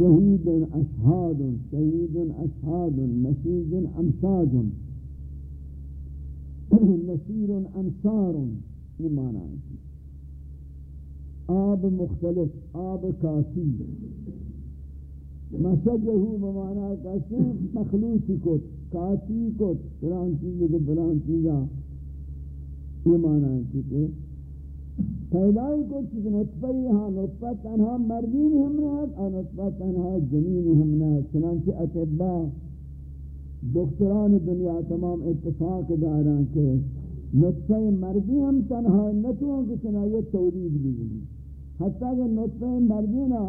شہید اشہاد شہید اشہاد مسیج امشاج نصیر انصار یہ معنی آب مختلف آب کافی. مسجہو بمعنی کسی مخلوطی کت کافی کت بلان چیزی کو بلان چیزا یہ معنی ہے کہ پیدای کو چیز نطفہ یہاں نطفہ تنہا مردین ہم نے اور نطفہ تنہا جنین ہم نے چنانچہ اتباع دکتران دنیا تمام اتفاق داران کے نطفہ مردی ہم تنہا نتوان کی چنائیت تولید بھی گئی حتیٰ کہ نطفہ مردی نا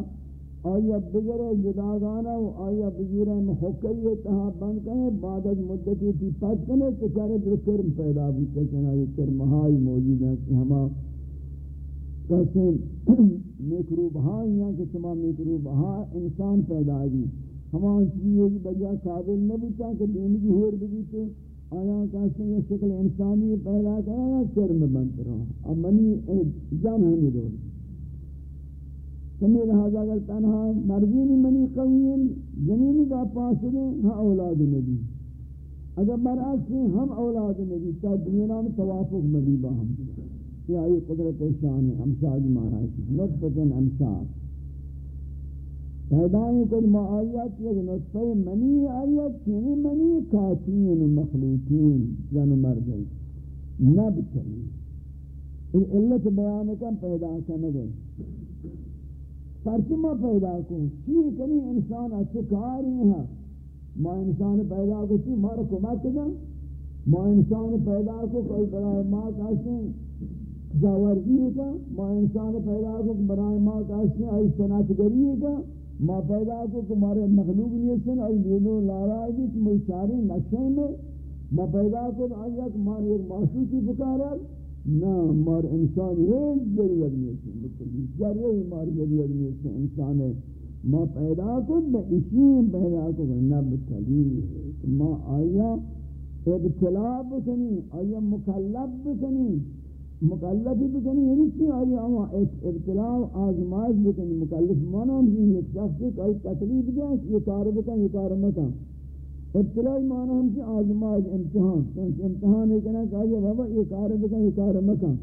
آیا بگر جداغانا و آیا بگر محقی تہا بند کریں بعد از مدتی تی پت کریں تو چارے در کرم پیدا بھی چنائیت کرمہائی موجود ہیں کہ ہما کہتے ہیں میکروب ہاں یہاں کہ تمام میکروب ہاں انسان پیدا بھی ہمان چیزی بجا قابل نبی تا کہ دینگی ہور بھی تو آیا کہتے ہیں یہ شکل انسانی پیدا کرا چرم بنت رہا۔ اب منی جان ہمیں دور تمہیں لہذا اگر تنہا مرضینی منی قوین جنینی کا پاس دیں ہاں اولاد نبی۔ اگر برعکس ہم اولاد نبی۔ تا دنیا میں توافق نبی باہم یہ آئی قدرت شان ہے امشاج مانا ہے۔ نطفتن امشاج پیدائیں کل ما آیات یک نطفہ منی آیات چینی منی کاتین و مخلوقین، زن و مردین نب چلی ان علت بیان کم پیدا کنگے پرچہ ما پیدا کن۔ چی کنی انسان اچھے کاری ہیں ما انسان پیدا کو چی؟ مارا کمک دن ما انسان پیدا کو کوئی برای ما کہتے ہیں جاورگی کا، ما انسان پیدا کو برای ما کہتے ہیں آئی سنات گری کا، ما پیدا کو تمہارے مخلوق نہیں سن ای لولو لارائی بھی تم اشاری نقشے میں، ما پیدا کو آیا کہ مار ایک معشوقی پکارا، نہ مار انسان ایک ضرورت نہیں سن بکلی جرے مار ضرورت نہیں سن انسان ہے۔ ما پیدا کو میں اسی پیدا کو نہ بکلی ما آیا ابتلا بکنی، آیا مکلب بکنی مکلفی بکنی یعنی چی آئی؟ آما ابتلاع و آزمائش بکنی. مکلف مانا ہم جی ایک شخص ایک آئی تکلیف دیں یہ کار بکن یہ کار مکن. ابتلاعی مانا ہم چی؟ آزمائش، امتحان. چونچہ امتحان ہے کہنا کہ آئی بابا یہ کار بکن یہ کار مکن.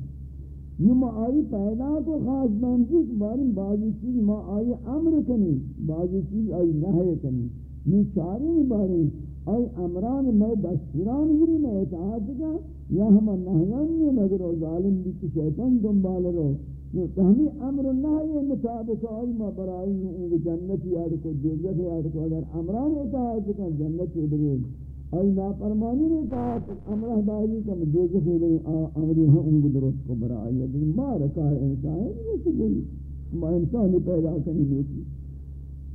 یہ ما آئی پیدا کو خاص بہنچی کہ باری بعضی چیز ما آئی امر کنی، بعضی چیز آئی نحے کنی. یہ چاری باری آئی امران میں دستوران گری میں اطاعت کا یا ہم نہیان نہیں مگر ظالم بھی تو شیطان دنبال رو۔ ہمی امر نہی مطابق آئی ما برائی ان جنتی یاد کو دوزخ یاد کو، اگر امران اطاعت کا جنتی برین آئی ناپرمانی نے اطاعت امرہ داری کا دوزخ برین امری ہاں ان کو درست کو برائی لیکن ما رکھا ہے انسان ہے جیسے کوئی ما انسانی پیدا کرنی دوسری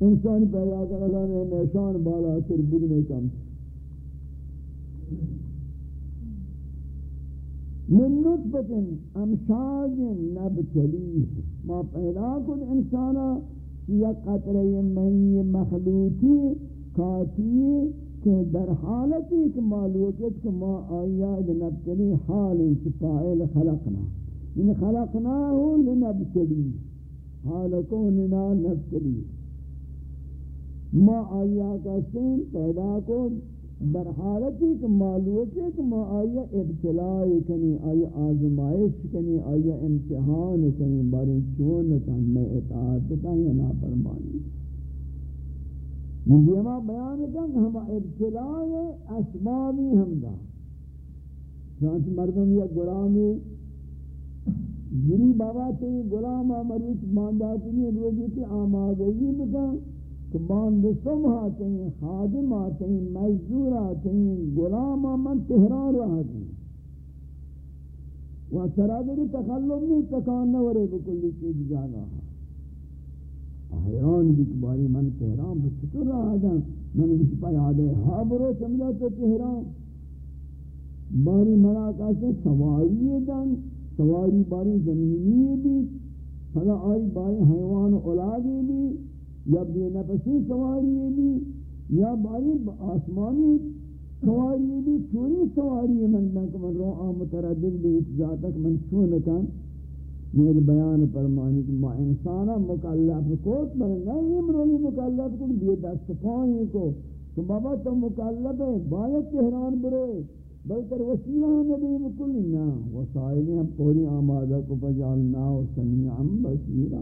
انسان پیدا کر اللہ نے میشان بالا سر بدنے کم. من نطفت امشاج نبتلیه ما پیدا کن انسانا یا قطره مئی مخلوطی کاتی کہ در حالتی کہ معلومت کہ ما آیاد نبتلی حال انچ فائل خلقنا. ان خلقناه لنبتلی. حالکوننا نبتلی. ما آیا کا سین پیدا کو بر حالتی کہ معلوم ہے کہ ما آیا ابتلاء کنی، آیا آزمائش کنی، آیا امتحان کنی باری چون کن میں اطاعت کن یا نافرمانی. یہ ما بیان کن کہ ہم ابتلاء اسبابی ہم دا. چانچ مردم یا غلامی گری بابا تے غلام مروچ مانداتی نہیں، روزی کی آمادگی بکن کہ باند سم آتے ہیں خادم آتے ہیں مزدور آتے ہیں غلام من تہران رہا دیں و سرادری تخلب نہیں تکان نورے بکلی چیز جانا. حیران بھی کباری من تہران بچتر رہا دیں من کچھ پا یاد ہے ہاں برو سمجھا تو تہران باری منا کہتے سواری دن، سواری باری زمینی بھی فلا آئی باری حیوان اولادی بھی یا بے نفسی سواری بھی، یا باری آسمانی سواری بھی، چونی سواری من نک من رو آم متردد بھی اتجاتک من چونکن میرے بیان فرمانی کہ ما انسانا مکلف کوت پر نہیں امروی مکلف کو بھی دست پائیں کو۔ تو بابا تو مکلف ہے، باید تہران برے۔ بلکہ وسیلہ نبی مکلی نا وسائلی ہم پوری آمادہ کو پجالنا و سمیعا بسیرا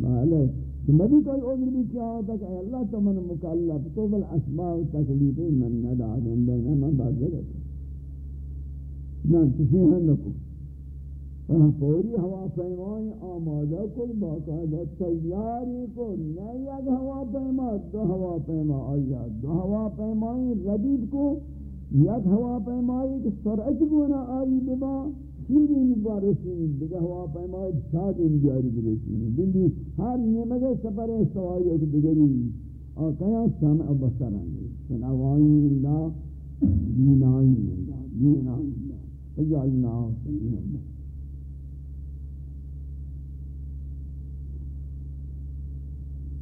بھالے تو مبی کوئی عذر بھی کیا ہوتا کہ اے اللہ تو من مکلف، تو بل اسماء و تکلیفی من ندا گندے نا من بازر نا تشیح نکو پوری ہوا پیمائی آمادہ کل باقاعدہ تیاری کو نئی یک ہوا پیما دو ہوا پیما آیا۔ دو ہوا پیمائی ردید کو، یک ہوا پیمائی کہ سرعت گونا آئی ببا۔ سیری مبار رسیم دیگه ہوا پیمائی ساد انجاری برسیم بلی ہر نیمگے سفر استوائی اک دیگری اور کیا سمع بسر آنگی سنوائی اللہ دینائی اللہ دینائی اللہ فجعلنا سمیع اللہ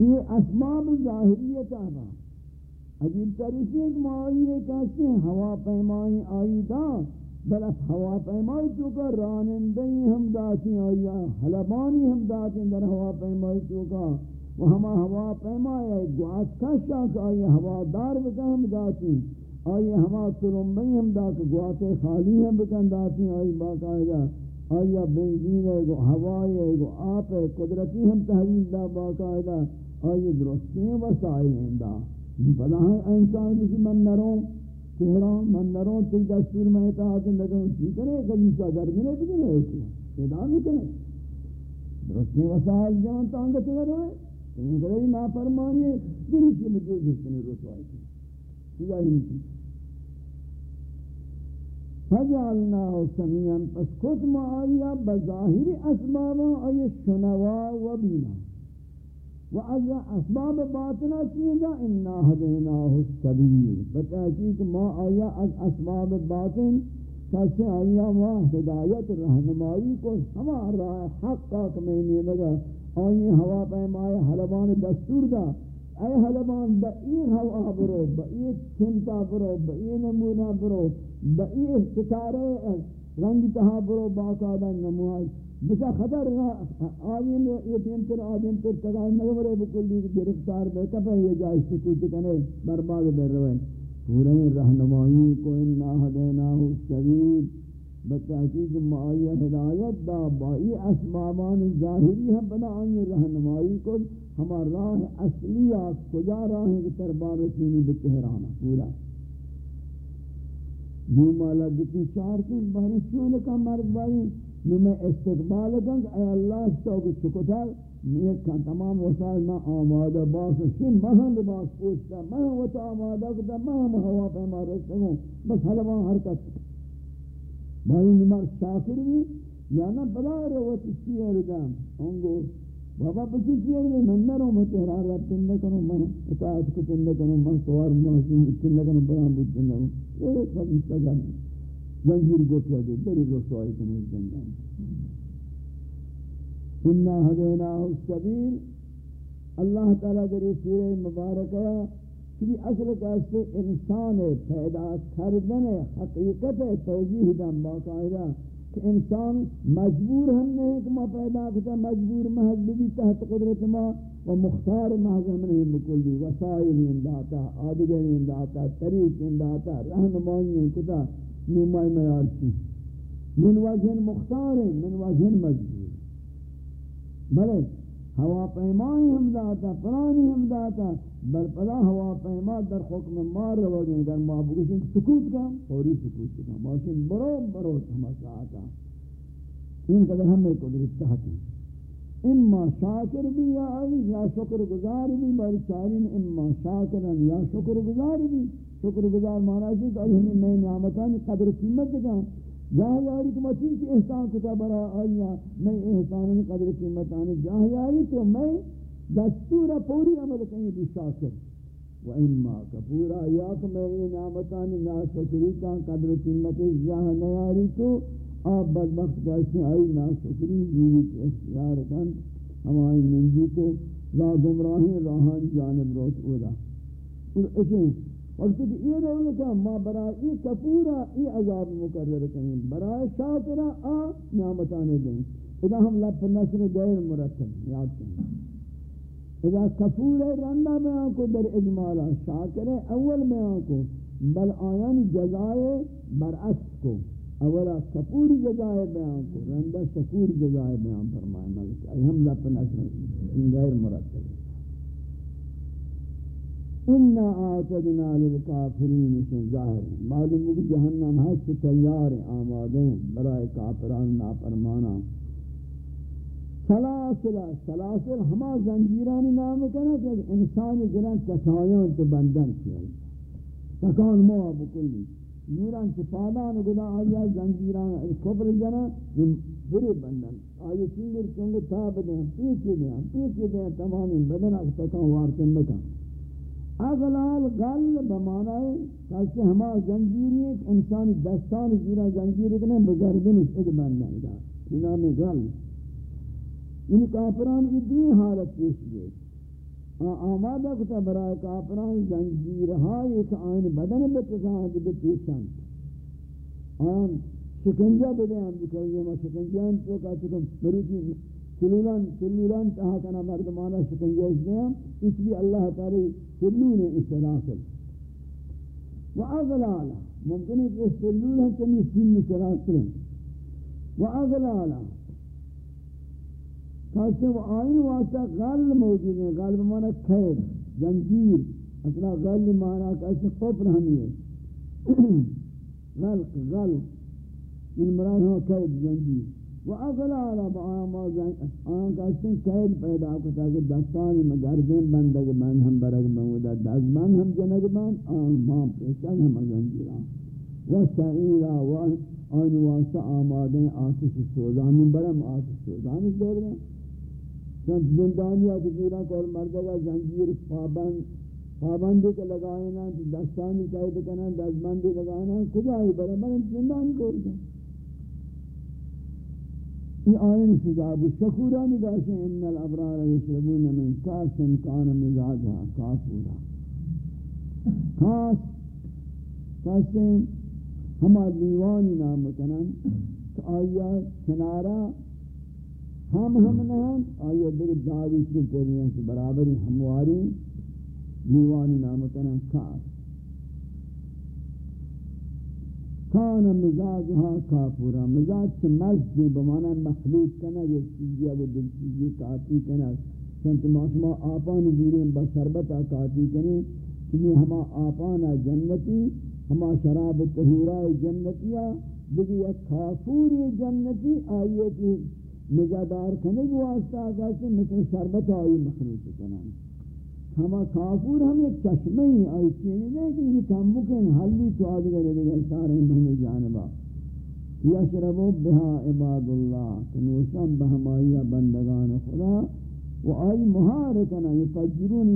یہ اسباب ظاہریت آنا عجیب طریقے ایک معاویے کہتے ہیں ہوا پیمائی آئی دا بلف ہوا پیمائی چوکا رانندہی ہم داتی آئی حلبانی ہم داتی در ہوا پیمائی چوکا وہ ہما ہوا پیمائی گواس کشاک آئی ہوا دار بکا ہم داتی آئی ہما ترمبئی ہم دا گواس خالی ہم بکن داتی آئی باقاعدہ آئی بنزین ہے گو ہوائی ہے گو آپ ہے قدرتی ہم تحویل دا باقاعدہ آئی درستی وسائل ہیں دا بلا ہے انسان کسی من نروں تہران من نروں تی دستور میں اطاعت لگوں کی کرے؟ کبھی سا گھر میں نہیں بکنے ہوتے ادا نہیں کرے۔ درستی وسائل جان تانگا چگا رہے۔ تین کرے نا فرمانی ہے۔ گری کی مجھوز جسکنی رسوائی کی سزا ہی نہیں فجعلناه سميعا پس خود معاویہ بظاہر اسبابا ای شنوا و بینا۔ و از اسباب باطنہ چیزا انا ہدیناہ السبیل بتحقیق ما آیا از اسباب باطن کیسے آیا ما ہدایت رہنمائی کو ہما راہ حق کا کمینی لگا۔ آئی ہوا پیمائے حلبان دستور دا۔ اے حلبان، با این ہوا برو، با این برو، با این نمونہ برو، با این ستارے رنگ تہا برو باقادہ نموہ بسا خطر آدم یہ تر آدم تر تگا نگمرے بکلی گرفتار بے کپے یہ جائے سکوت کنے برباد بے روئے پورے رہنمائی کو انا ہدیناہ السبیل بتحقیق معائی ہدایت دا بائی اسبابان ظاہری ہم بنا آئی رہنمائی کو ہمار راہ اصلی آت کجا راہ ہے کہ تربار رسینی بتہرانا پورا جو مالا جتی چار کن بہنی چون کا مرد بائی نو میں استقبال کن اے اللہ تو کو چکتا میں کان تمام وسائل میں آمادہ باس سن مہن لباس پوچھتا میں وہ تو آمادہ کتا میں ہوا پہ مارے سکوں بس حلوہ حرکت بھائی نمار شاکر بھی یا نہ بلا رہے وہ تسی ہے ردام انگو بابا بچی چیئے رہے من نہ رہو میں تحرار رب تندہ کنو میں اطاعت کو تندہ کنو میں سوار محسن تندہ کنو برام بود تندہ کنو ایک خبیص تگا نہیں زنجیر گوٹیا دے بری رسوائی کنی زندان. انا ہدیناہ السبیل اللہ تعالیٰ در سورہ مبارکہ کہ اصل کہتے انسان پیدا کردن حقیقت توجیہ دن باقاعدہ کہ انسان مجبور ہم نہیں کہ ما پیدا کرتا مجبور محض بھی تحت قدرت ما و مختار محض ہم نہیں بکل وسائل انداتا آدگر انداتا طریق انداتا رہنمائی کتا نمائی میار کی من وجہ مختار، من وجہ مجبور. بلے ہوا پیمائی ہم داتا پرانی ہم داتا بل پدا ہوا پیما در حکم مار رو گئے اگر ما بکشن سکوت کا فوری سکوت کا ماشین برو برو ہما ساعتا ان قدر ہمیں قدرت تحت اما شاکر بھی یا آئی یا شکر گزار بھی باری چارین اما شاکرن یا شکر گزار بھی شکر گزار مانا ہے جی کہ ہمیں میں نعمتان قدر قیمت دکھا جاہ یاری کہ مسیح کی احسان کتا برا آئیا میں احسان قدر قیمتان جاہ یاری تو میں دستور پوری عمل کہیں بھی شاکر۔ و اما کا پورا یا کہ میں یہ نعمتان ناشکری کا قدر قیمت جاہ نیاری تو آپ بدبخت کیسے آئی ناشکری جیوی کے اختیار کن۔ ہمائی منجی تو لا گمراہی راہان جانب روت اولا۔ اور اسے وقت کہ یہ رہنے کا ما برای ای کفورا، ای عذاب مقرر کریں۔ برای شاکرہ آ نعمتانے دیں۔ اذا ہم لپ نصر غیر مرتب، یاد کریں۔ اذا کفور رندہ میں آنکو در اجمالا شاکر اول میں آنکو بل آیان جزائے برعکس کو۔ اولا کفور جزائے بیان کو رندہ شکور جزائے بیان فرمائے۔ ملک ہم لپ نصر غیر مرتب۔ انا آتدنا للکافرین سے ظاہر ہے معلوم ہے کہ جہنم ہے تیار آمادیں برائے کافران نافرمانا سلاسل سلاسل ہما زنجیرانی نام کنا کہ انسانی گران تسایان تو بندن کیا تکان موا بکلی نوران چپادان گدا آیا زنجیران کبر جنا بری بندن۔ آیا چنگر چنگر تاب دیں پیچی دیں پیچی دیں تمامی بدن اک تکان وارتن بکن۔ اغلال غل بمانا ہے کہ ہما زنجیری ایک انسانی دستان زیرہ زنجیری کنے بگردن اس اد بندن دا۔ نام غل ان یعنی کافران کی دوی حالت پیش گئے آمادہ کتا برای کافران زنجیرہائی ایک آئین بدن بتساہد بتیسان آن شکنجہ بدے ہم بکر ما شکنجہ تو کا چکم مروچی سلولان سلولان تہا کنا مردمانا شکنجہ اس دیں اس بھی اللہ تعالی سلول اس سلاسل وَأَغْلَالَ ممکن ہے کہ سلول ہم کمی سن سلاسل وَأَغْلَالَ خاصے وہ آئین واسطہ غل موجود ہیں غل بمانا خیر زنجیر أصلا غل مانا کیسے قفر ہمی ہے. غلق غل ان مراد ہوا قید زنجیر. و اغلال اب آن کیسے قید پیدا کتا کہ دستانی مگردین بندگ بند ہم برگ بمودا دست بند ہم جنگ بند آن ماں پیشن ہم زنجیران و سعیرہ و آن واسطہ آمادیں آتش سوزانی برم، آتش سوزانی دور میں چند زندانیہ کجیرہ کول مردگا زنجیر پابند پابندی کے لگائے نا دستانی قید کنا دستبندی لگائے نا کجائی برے برے زندانی کول جائیں یہ آئین سزاب شکورانی گاشیں ان الابرار یشربون من کاس کان مزاجہ کافورا کاس کاسیں ہما دیوانی نام کنن کہ آیا کنارہ ہم ہم نام آئیے در دعوی کی کرنے برابری ہمواری دیوانی نام کنا کار کان مزاجها کافورا. مزاج سے مزد بمانا مخلوط کنا یہ چیزی اگر دل چیزی کاتی کنا چونچہ معاشمہ آپان دیرین بشربتا کاتی کنے چونکہ ہما آپانا جنتی ہما شراب تہورا جنتیہ دیکھ یک کافوری جنتی آئیے کہ نگادار کنے کو واسطہ کہتے مثل شربت آئی مخلوط کنان ہما کافور ہم ایک چشمہ ہی آئی چیزیں نہیں کہ یہ کم مکن حلی تو آدھگر دیگر سارے ہمیں جانبا. یشربو بہا عباد اللہ کنوشن بہمائیہ بندگان خدا. و آئی محار کنا یفجرون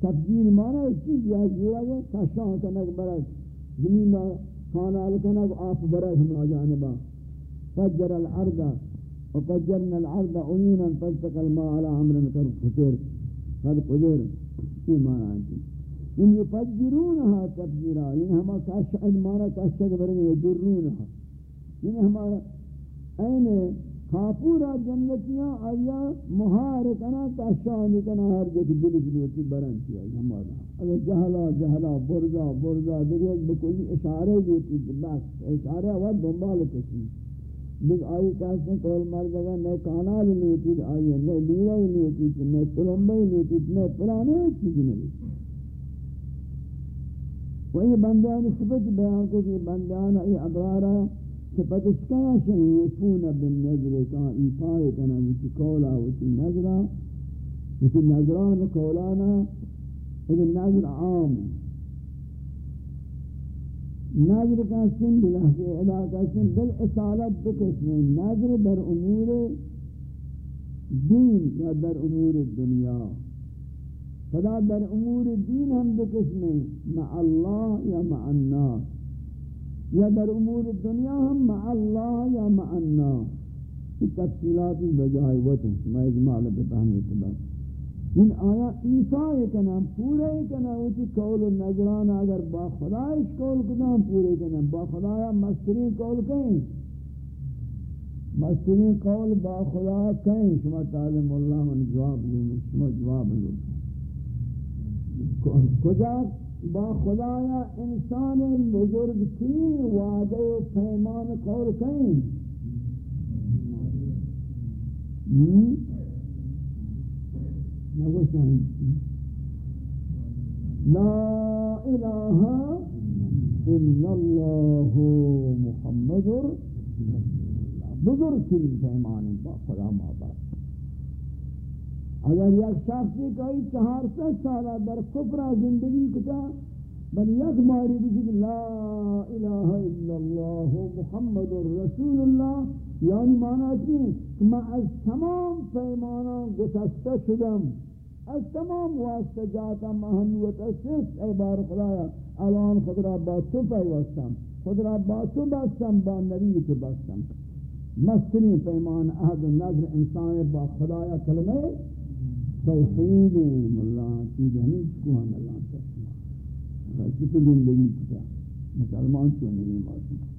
تفجیر مانا ایک چیز یا جوڑا گیا کشان کنک برک زمین خانہ لکنک آپ برک ہم جانبا. فجر العرض وفجرنا العرض عيونا فالتقى الماء على أمر قد قدر قد قدر یہ معنی ہے إن يفجرونها تفجيرا إن ہما کاشد معنی کاشد بریں یجرونها إن ہمارا این خاپورا جنتیاں آیا مہار کنا کاشان کنا ہر جگہ دل جلوتی برن کیا ہمارا اگر جہلا جہلا برزا برزا دیکھ بکلی اشارے دیتی بس. اشارے وقت دنبال کسی لیکن آئی کہتے ہیں کول مر جگہ، نئے کانال لوٹی آئی ہے نئے لورا لوٹی نئے تلمبے لوٹی نئے پرانے چیز نہیں۔ وہی بندیان صفت بیان کو کہ بندیان ای ابرارا صفت اس کیا شئی یفون بالنظر کہاں ایفائے کنا وچی کولا وچی نظرہ۔ وچی نظران کولانا ایک نظر عام ہے۔ نظر کا سن بلہ ادا کا سن بل اصالت دو نظر در امور دین یا در امور دنیا. خدا در امور دین ہم دو قسم مع اللہ یا مع الناس. یا در امور دنیا ہم مع اللہ یا مع الناس. یہ تفصیلات بجائے وقت ہیں میں اجمال بتانے کے بعد ان آیا ایفائی کنا پورے کنا اوچی قول و نظران اگر با خدایش قول کنا پورے کنا با خدایا مسترین قول کہیں مسترین قول با خدا کہیں شما تعلیم اللہ من جواب لیں شما جواب لوں کجا؟ با خدا یا انسان بزرگ تین وعدے و پیمان قول کہیں نگو شاہی لا الہ الا اللہ محمد بزرگ ترین پیمانی با خدا مابا اگر یک شخصی کئی چہار سو سالہ در کفرہ زندگی کتا، بل یک ماری بجی لا الہ الا اللہ محمد رسول اللہ یعنی مانا چیئے کہ میں از تمام پیمانا گسستہ شدم. از تمام واسطہ جاتا مہنوت اسس اے بار خدایا. الان خود را با تو پیوستم. خود را با تو بستم، با نبی تو بستم. مستری پیمان عہد نظر انسان با خدایا کلمہ توحید ملا. چیز ہمیں چکوان اللہ تسلیم تسمہ کسی زندگی کتا. مسلمان کیوں نہیں معصوم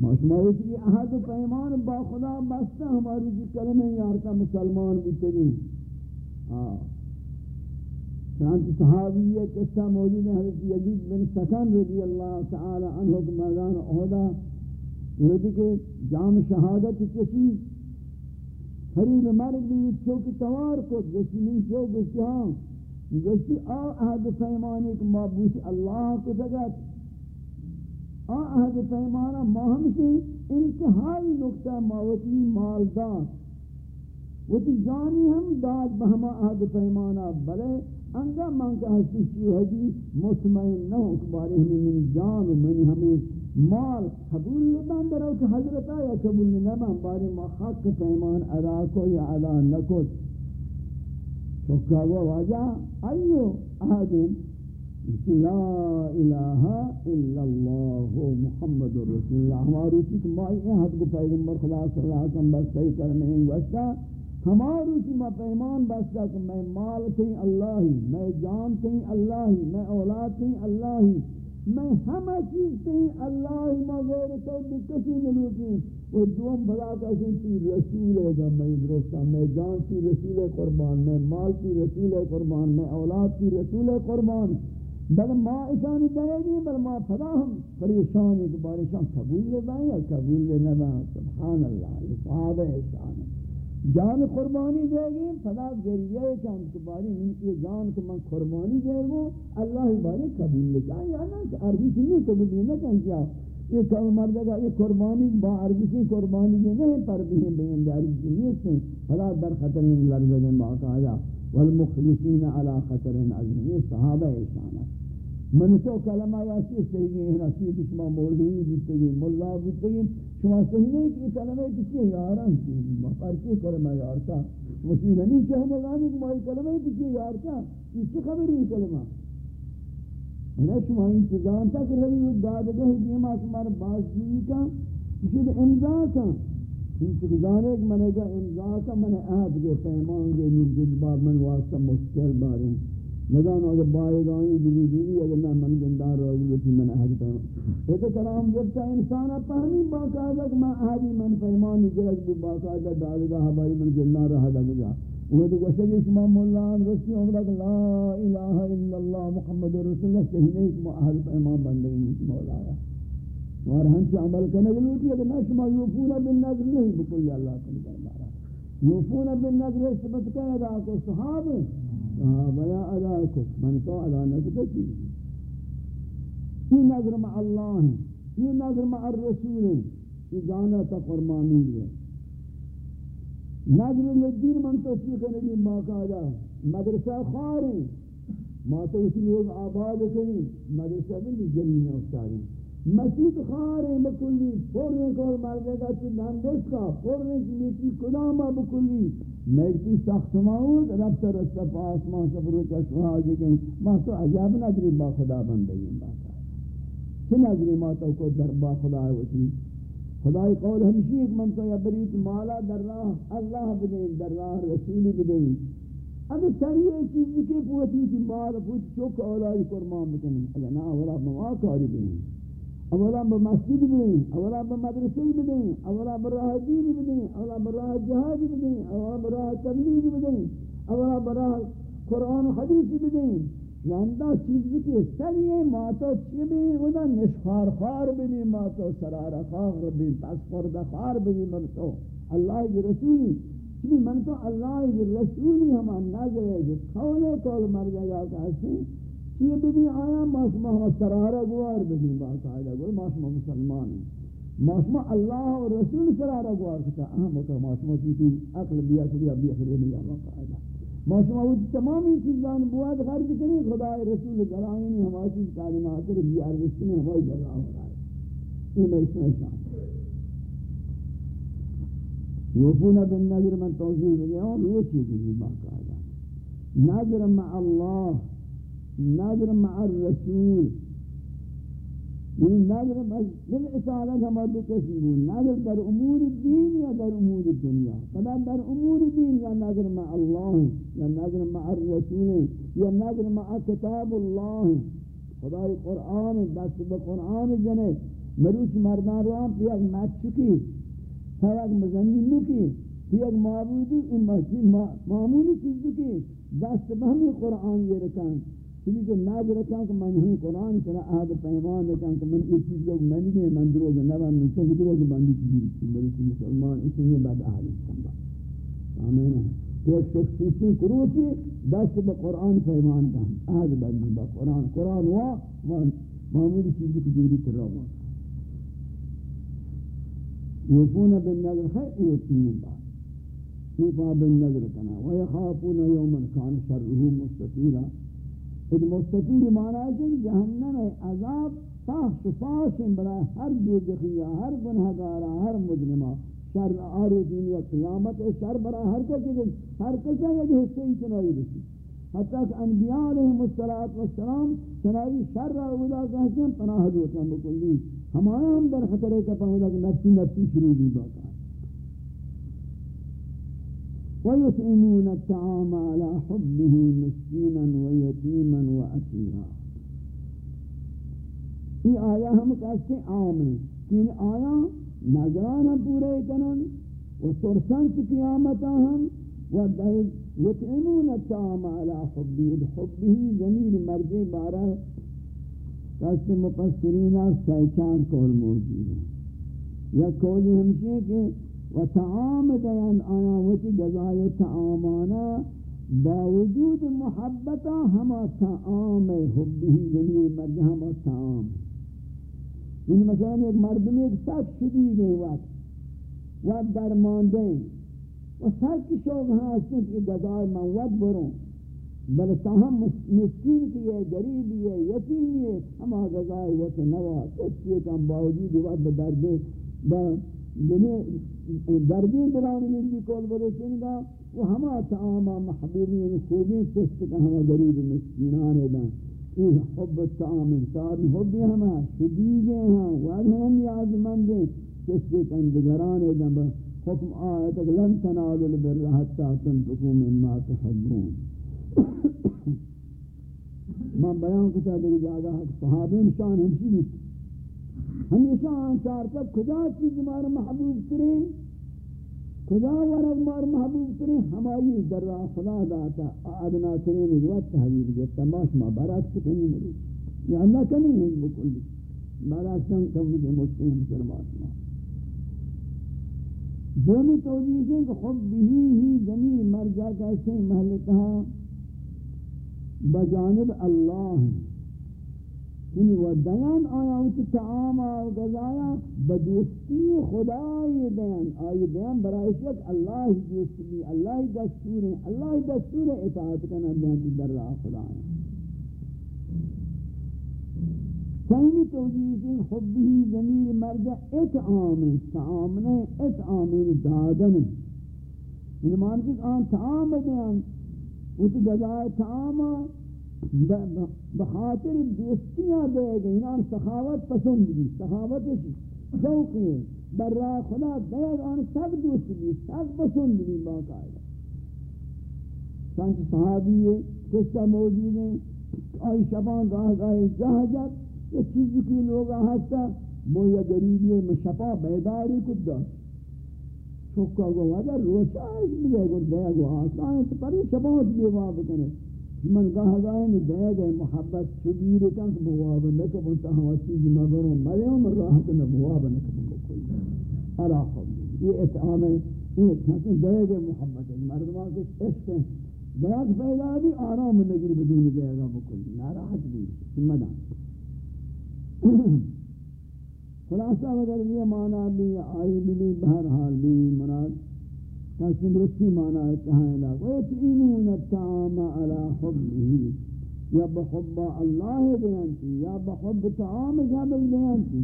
معصومہ ہوتی ہے عہد پیمان با خدا بستا ہماری جی کلمہ یارتا مسلمان بتگی ہاں۔ چنانچہ صحابی یہ قصہ موجود ہے، حضرت یزید بن سکن رضی اللہ تعالی عنہ کے میدان عہدہ یہ کہ جام شہادت کسی قریب مرگ بھی چوک توار کو جسی من چوک گشتی ہاں۔ گشتی آ احد پیمانی کہ معبوس اللہ کو دگت۔ آ احد پیمانا ما انتہائی نکتہ موتی مالدار۔ وہ وتی جانی ہم داد بہما احد پیمانا بلے، انگا من کا حسی چیو حجی مطمئن نہ ہوں کباری ہمیں من جان و من ہمیں مال قبول نبان درو کہ حضرت آیا قبول نبان باری ما حق پیمان ادا کو یا ادا نکو چکا وہ واجہ، ایو آدم لا الہ الا اللہ محمد رسول اللہ ہمارو چیک مائی این حد کو پیغمبر خدا صلی اللہ علیہ وسلم بس صحیح کرنے ہیں وشتا ہمارو چی ما پیمان بستا کہ میں مال تھی اللہ ہی، میں جان تھی اللہ ہی، میں اولاد تھی اللہ ہی، میں ہمہ چیز تہیں اللہ ہی مغیر تو بکسی نلوکی وہ دوم بلا کسی تی رسول ہے جب میں درستا میں جان تی رسول قربان، میں مال تی رسول قربان، میں اولاد تی رسول قربان۔ بل ما اشانی دے بل ما فدا ہم۔ پریشانی کے بارے شان قبول لے بائیں یا قبول لے نہ سبحان اللہ، یہ صحابہ شان جان قربانی دے گی فلا گریہ چاند کے بارے میں یہ جان کو من قربانی دے گو اللہ بارے قبول لے جائے یا نا عربی سے نہیں قبول لے نہ کہیں کیا یہ کہ مرد کا یہ قربانی با عربی سے قربانی یہ نہیں پر بھی ہیں بین عربی سے نہیں سے۔ فلا در خطر لرزگیں باقاعدہ۔ والمخلصین علی خطر عظیم. یہ صحابہ شان من تو کلمہ یا سی صحیح ہے نصیب شما مولوی بتگی مولا بتگی شما صحیح نہیں کہ کلمہ کسی یاران کی پر کی کلمہ یارتا؟ وسی نہیں کہ ہم لانی کہ مائی کلمہ کسی یارتا؟ اس کی خبر ہے کلمہ؟ انہیں شما انتظام تک روی و دادگاہ دیما شمار باز جیوی کا کسی امضا کا انتظار ایک منے گا امضا کا منے عہد کے پیمان کے نجد باب من واسطہ مشکل باریں نظام اگر بائے گائیں دیوی دیوی اگر نہ من جندار روی لکی من احد پیمان. ایک کلام جبتا انسانا پہمی باقاعدہ کہ میں احدی من پیمانی گرک بھی باقاعدہ دادگاہ ہماری من جندار رہا دا گجا وہ تو گوشہ کہ شما مولان رسی عمرک لا الہ الا اللہ محمد رسول اللہ صحیح نہیں کہ احد پیمان بندگی نہیں مولا. آیا اور ہم سے عمل کرنے کے لوٹی اگر نہ شما یوفون بالنظر نہیں بکل اللہ کنی کرمارا یوفون بالنظر سبت کہہ رہا کو صحابہ صحابہ ادا کو۔ من تو ادا نہ کو کی؟ یہ نظر مع اللہ ہے۔ یہ نظر مع الرسول ہے۔ یہ جانا تا قربانی ہے۔ نظر للدین من توفیق نبی باقاعدہ مدرسہ خار ہیں ما تو لوگ آباد کریں۔ مدرسہ بھی جلیل ہے استاری مسجد خار ہیں بکلی پورنے کو مردے گا چی نندس کا پورنے کی میتی کدامہ بکلی میتی سخت ماؤد رب تر رسط آسمان شفر و چشمہ آجگیں ما تو عجب ندری با خدا بندگیم باقا چه نظری ما تو کو در با خدا ہوتی خدای قول ہمشی ایک من تو یا بریت مالا در راہ، اللہ بدیں در راہ رسول بدیں اگر سریع چیزی کے پوچھی تھی مال پوچھ چوک اولاد قرمان بکنی۔ اگر نا اولا مواقع کاری بدیں اولا بمسجد بدیں اولا بمدرسے بدیں اولا براہ دین بدیں اولا براہ جہاد بدیں اولا براہ تبلیغ بدیں اولا براہ قرآن و حدیث بدیں یاندہ یعنی چیز کی سلیے ماتو چیبی ودا نشخار خار بھی ماتو سرار خار بھی پس خورد خار بھی منتو اللہ کی رسولی. چیبی منتو اللہ کی رسولی ہمان نظر ہے جس کھولے کول مر جائے گا کہ یہ بھی بھی آیا ماشما ہم سرارہ گوار بھی باقاعدہ گوار ماشما مسلمان ماشما اللہ و رسول سرارہ گوار کتا. اہم ہوتا ماشما کی عقل بیا سریا بیا سریا نہیں آیا باقاعدہ ماشما وہ تمامی چیزان بواد خرج کریں خدا رسول جلائیں ہماری چیز کائنات کر بیا رسول ہماری جلائیں ہو رہا ہے یہ میری سنہ شان یوفون بن نظر من توضیح دیا اور وہ چیز بھی باقاعدہ نظر مع اللہ نظر مع الرسول. یعنی نظر من یعنی اصالت ہم دو قسم بود. نظر در امور دین یا در امور دنیا؟ فدا در امور دین یا نظر مع اللہ یا نظر مع الرسول، یا نظر مع کتاب اللہ خدای قرآن، دست به قرآن جنے مروچ مردان رو ہم پیاک مات چکی. پیاک مزمین نکی پیاک معبودی معمولی چیز کی دست به بہمی قرآن یہ رکھیں چلی کہ ناز رکھاں کہ من ہوں قرآن سنا آہد پیمان رکھاں کہ من یہ چیز لوگ میں نہیں من دروگ نبا من چونکہ دروگ بندی چیزی رکھیں بلی کہ مسلمان؟ اس لیے بعد آہد استنبا آمین. ہے ایک شخص سوچیں کروچی دست با قرآن پیمان کا آہد بندی با قرآن. قرآن ہوا معمولی چیزی کی دوری کر رہا یوفون بالنظر خیر یوتین بعد یوفا بالنظر کنا ویخافون یوما کان شرہو مستطیرہ خود مستطیر معنی ہے کہ جہنم عذاب پاس پاس برای ہر دوزخیہ ہر گنہگارہ ہر مجرمہ شر آرو دنیا قیامت شر برای ہر کسی ہر کسی یک حصے ہی چنائی رسی حتیٰ کہ انبیاء علیہ السلام چنائی شر را اولا کہتے ہیں پناہ دوتا بکلی. ہمارا ہم در خطرے کا پہنچا کہ نفسی نفسی شروع بھی باقا ويطعمون الطعام على حبه مسكينا ويتيما وأسيرا. یہ آیا ہم کہتے ہیں عام ہیں کہ آیا نظران ہم پورے کنن و سرسن کی قیامتا ہم و یطعمون الطعام على حبه حبه زمین مرجع بارہ کہتے مفسرین سیچان کول موجود ہیں یا کولی ہمشہ کہ و تعام دیان آیا وچی گزای تعامانا باوجود محبتا ہما تعام حبی زمین مرد ہما تعام. یعنی مثلا ایک مردم ایک ساتھ شدی گئے وقت وقت درمان دیں و کی شوق ہاں کہ گزای من وقت بروں بل تاہم مسکین کی ہے گریبی ہے یتیمی ہے ہما گزای وقت نوا اس لیے کہ باوجود وقت دردے یعنی دردی دلان ملی کول برسن گا وہ ہما تعاما محبوبین یعنی خوبین سست کا ہما غریب مسکینان دن یہ حب الطعام انتار حبی ہما شدیگے ہیں وعد ہم یاد مندیں سست کندگران دن حکم آیت لن تنالوا البر حتى تنفقوا مما تحبون. میں بیان کتا دیکھ جاگا صحابین شان ہمشی بھی ہمیشہ آنچار تک کجا چیز مار محبوب کریں کجا ورگ مار محبوب کریں ہمائی در راہ خدا داتا، آدنا کریں وقت تحویل گئے، تماش ما برعکس کنی ملی. یا اللہ کنی ہے بکلی برعکساں کم کے مسلم مسلمات ما. دومی توجیہ ہے کہ خب بھی ہی زمین مرجع کا سے محلتہ بجانب اللہ ہیں. یعنی و دیان آیا اوچ تعام و غذایا بدوستی خدای دیان آئی دیان برای شک اللہ دوستی اللہ دستور ہے اللہ دستور ہے اطاعت کرنا دیان در راہ خدا ہے سہمی توجیہ حبی زمین مرجع اتعام تعام نہیں اتعام دادن ہے یعنی مانچہ آن تعام دیان اوچ غذای تعام بخاطر دوستیاں دے گئے۔ انان سخاوت پسند بھی سخاوت شوق ہے بر راہ خدا دے گئے سب دوست بھی سب پسند بھی باقاعدہ سنچ صحابی ہے قصہ موجود ہے آئی شبان راہ گاہ گاہ جہجت، یہ چیز کی لوگ ہستا وہ یا غریبی میں شفا بیداری کد دا چوکا گو، اگر روچا اس ملے گو دے گو آسان ہے، تو پری شفاعت بھی واب کنے من گاہ گاہ میں دے گئے محبت شبیر کن کہ بواب نکب انتا ہوا چیز مبرو من راحت نبواب نکب کوئی علا حب یہ اتعام ہے یہ اتعام دے گئے محبت مردمان کے عشق ہیں دیکھ پیدا بھی آرام نگری بدون دے گا بکلی ناراحت بھی سمدان خلاصہ اگر یہ معنی بھی آئی بھی بہرحال بھی مراد تاسم رسی معنی ہے کہاں ہے وَيَتْعِنُونَ التَّعَامَ عَلَى حُبِّهِ، یا بحب اللہ بیانتی، یا بحب تعام جابل بیانتی۔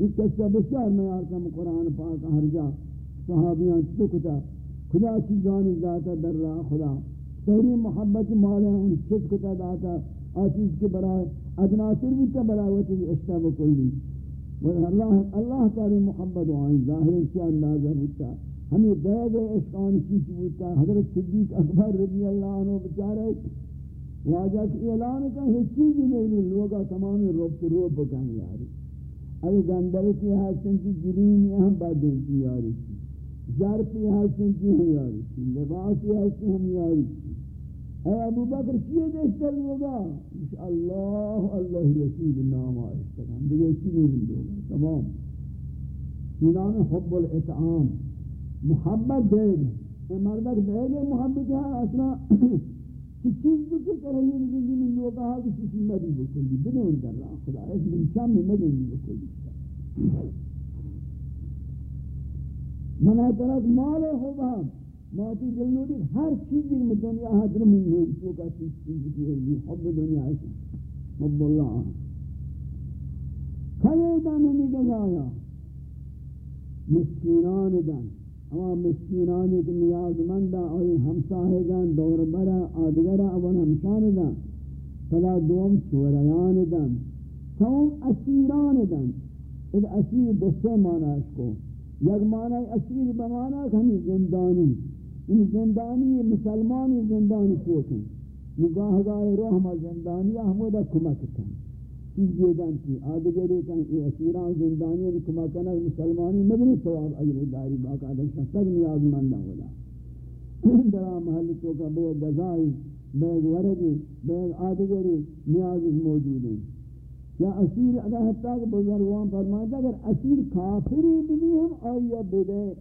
یہ قصہ بسیار میں آرکم قرآن پاک ہر جا، صحابیان چکتا خدا چیزانی ذاتا در راہ خدا۔ توری محبت مالا ان چکتا داتا آچیز کے برای برائے ادناصر بودتا براوت اشتاب کلی اللہ اللہ تعالی محمد وعین ظاہر کیا اندازہ بودتا ہمیں دے گئے عشقان چیز بودتا حضرت صدیق اکبر رضی اللہ عنہ بچارے واجہ کی اعلان کا ہی چیزی نہیں، لوگا تمام روب تو روب یاری۔ اگر گندل کی حسن کی گرین یہاں بادیں کی یاری کی۔ جار پی حسن کی ہم یاری کی۔ لباس کی حسن ہم یاری کی۔ اے ابو بکر، کیے دیشتر ہوگا اللہ اللہ رسول نام آئیشتر ہم دیگے چیزیں بھی ہوگا تمام۔ نام حب الاطعام محبت دے گے اے مردک دے گے محبت ہے ہاں، اصلا جی، ہاں کہ چیز بھی کہ کرے یہ لیکن جی من لوگ کہا کہ کسی مدی بکلی بدون کر رہا خدا، اس من شام میں مدی بکلی منہ طرف مال حبہ ماتی جلوڑی ہر چیزی میں دنیا حضر من ہے تو کا چیز چیز کی ہے، یہ حب دنیا ہے۔ حب اللہ۔ کھلے دن ہمیں گزایا مسکینان دن۔ اما مسکینان ایک نیاز مندہ اور ہمساہ گن دور برا آدگرہ اول ہمشان دن فلا دوم سوریان دن سوم اسیران دن اد اسیر دوستے مانا اس کو. یک معنی اسیر بمانا کہ ہمیں زندانی. ان زندانی مسلمانی، زندانی کوتن نگاہ گاہ روح رحم زندانی، احمد کمک کن چیز جیدن کی آدگری کن ای اسیران زندانی کمک کن مسلمانی مدنی ثواب اجر داری باقا دشتن تک نیاز مندن ولا درا محل تو کا بے گزائی، بے وردی بے آدگری نیاز موجود ہیں۔ یا اسیر اگر حتی کہ بزرگوان فرمائے اگر اسیر کافری بھی ہم آئیہ بدے۔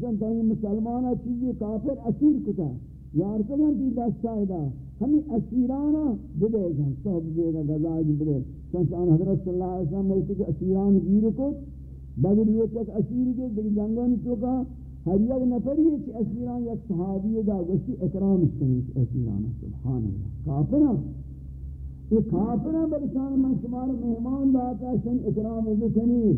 چون تو چیزی کافر، اسیر کتا یار کدن تی دست آئیدا ہمیں اسیرانا بدے جن صحب دے گا گزاج بدے. چونچہ حضرت صلی اللہ علیہ وسلم ہوتی کہ اسیران گیر کت بدر ہوئے تک اسیر کے دیکھ جنگانی تو کا ہر یک نفری ہے کہ اسیران یک صحابی دا گوشتی اکرام اشکنی اسیرانا سبحان اللہ. کافرہ یہ کافرہ بلشان من شمار مہمان داتا شن اکرام اشکنی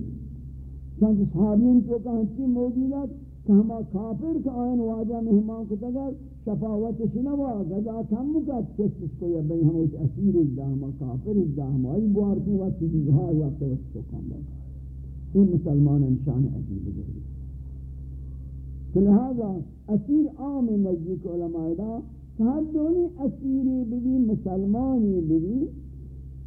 چونچہ صحابین تو کا ہنچی موجودت ہما کافر کا آئین واجہ مہمان کو تگر شفاوت شنوا گذا کم مکت کس اس کو یا بین ہم اس اسیر اجدا ہما کافر اجدا ہما ای بوار کی وقت کی جہائی وقت وقت کو کام لگا یہ مسلمان انشان عجیب جہری لہذا اسیر عام نزدیک علماء دا ہر دونی اسیری بھی مسلمانی بھی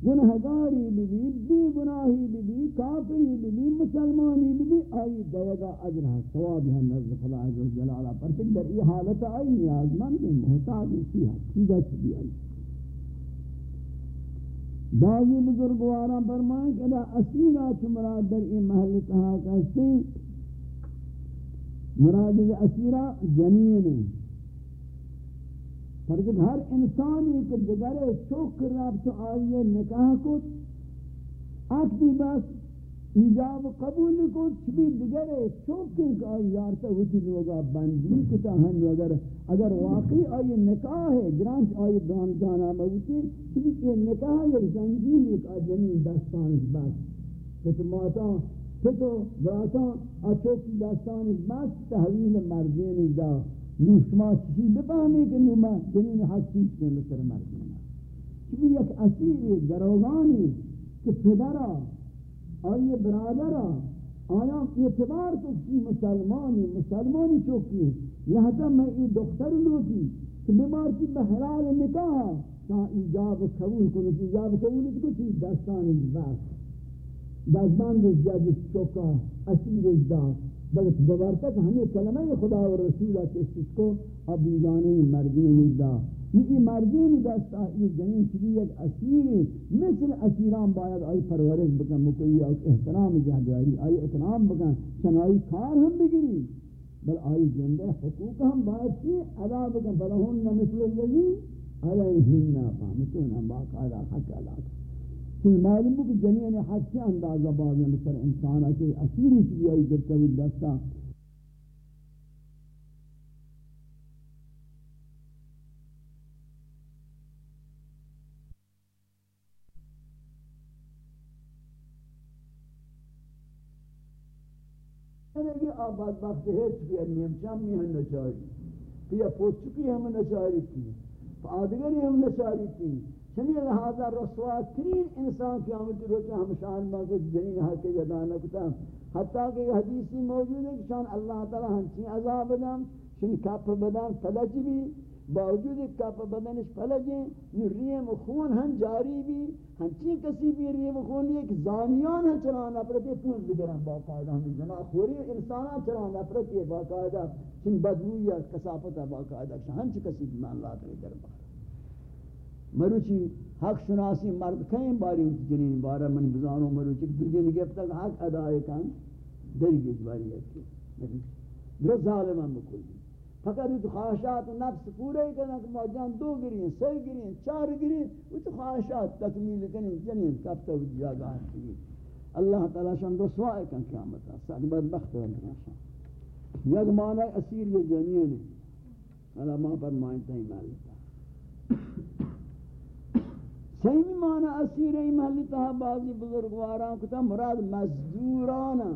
گنہگاری بھی بی گناہی بھی کافری بھی مسلمانی بھی بھی آئی دیگا عجر ہے ثواب ہے نزد خدا عز و جلالہ پر تک در ای حالت آئی، نیاز مند محتاج اسی ہے سیدھا چلی آئی. بعضی بزرگوارا فرمائیں کہ اسیرہ چمراد در ای محل کہا کہتے ہیں مراد اسیرہ جنین ہے. فرض ہر انسانی کے جگرے چوک رابط آئیے، نکاح کو آکتی بس، ایجاب قبول کو چبی دگرے چوکے کا آئی یارتا ہوتی لوگا بندی کتا ہن، اگر اگر واقعی آئی نکاح ہے، گرانچ آئی دان جانا موتی چبی یہ نکاح یہ زنجیر ایک آجنی دستان بس۔ کتا ماتا کتا براتا آچوکی دستان بس، تحویل مردین دا۔ نو شما چیزی بفهمی که نو من چنین هستی که مثل مردم چون یک اسیری دروغانی که پدرا آیه برادر آیا اعتبار تو کی مسلمانی مسلمانی چوکی لہذا میں این دختر لوتی که کی به حلال نکاح تا ایجاب و قبول کنی، که ایجاب و قبول کتی دستان بس دستان جد چوکا اسیر اجداد بلکہ ببارتا کہ ہمیں کلمہ خدا و رسولہ کے اس کو اب بیگانے مردین دا۔ یہ مردین دستا یہ جنین چلی ایک اسیری مثل اسیران باید آئی پرورش بکن، مکوی مکلی احترام جہداری آئی احترام بکن چنائی کار ہم بگری۔ بل آئی جندے حقوق ہم باید چی؟ ادا بکن فلہن مثل اللذی علیہن فامتون ہم باقاعدہ حق علاقہ چون معلوم ہو کہ جنین حق سے اندازہ باغی مثل انسانا کہ اسیری چلی آئی گرتوی دستا کہ آباد بخت ہیچ بھی نیم چم میں ہم نچاری پیا پوچھ چکی ہم نچاری تھی آدگری ہم نچاری تھی چمی لہذا رسوا ترین انسان کی آمد روچے ہم شان با کو جنین حق جدانا کتا حتیٰ کہ یہ حدیثی موجود ہے کہ شان اللہ تعالی ہنچین عذاب بدن، شن کپ بدن فلج بھی باوجود کپ بدنش فلجیں ریم خون ہن جاری بھی ہنچی کسی بھی ریم خون ایک زانیان ہے چلانا پرتی پوز بگرن باقاعدہ ہمیں جناح خوری انسانا چلانا پرتی باقاعدہ چن بدوی کسافتا باقاعدہ ہنچ کسی بھی مان لا کرے در بار. مروچی حق شناسی مرد کہیں باری ہوتی جنین بارا من بزانو مروچی دو جن گفت تک حق ادائے کن در گیت باری ہے درست ظالمان بکل دی فقط تو خواہشات نفس پورے کرنا کہ ما جان دو گرین سی گرین، چار گرین وہ تو خواہشات تکمیل کریں جنین کب تو جاگاہ کی۔ اللہ تعالی شان رسوائی کن قیامت ساتھ بدبخت ہونا شان یک معنی اسیر یہ جنین ہے۔ اللہ ما فرمائیں تہیں محلتا سیمی معنی اسیر ای محلتا بعضی بزرگواران کتا مراد مزدورانا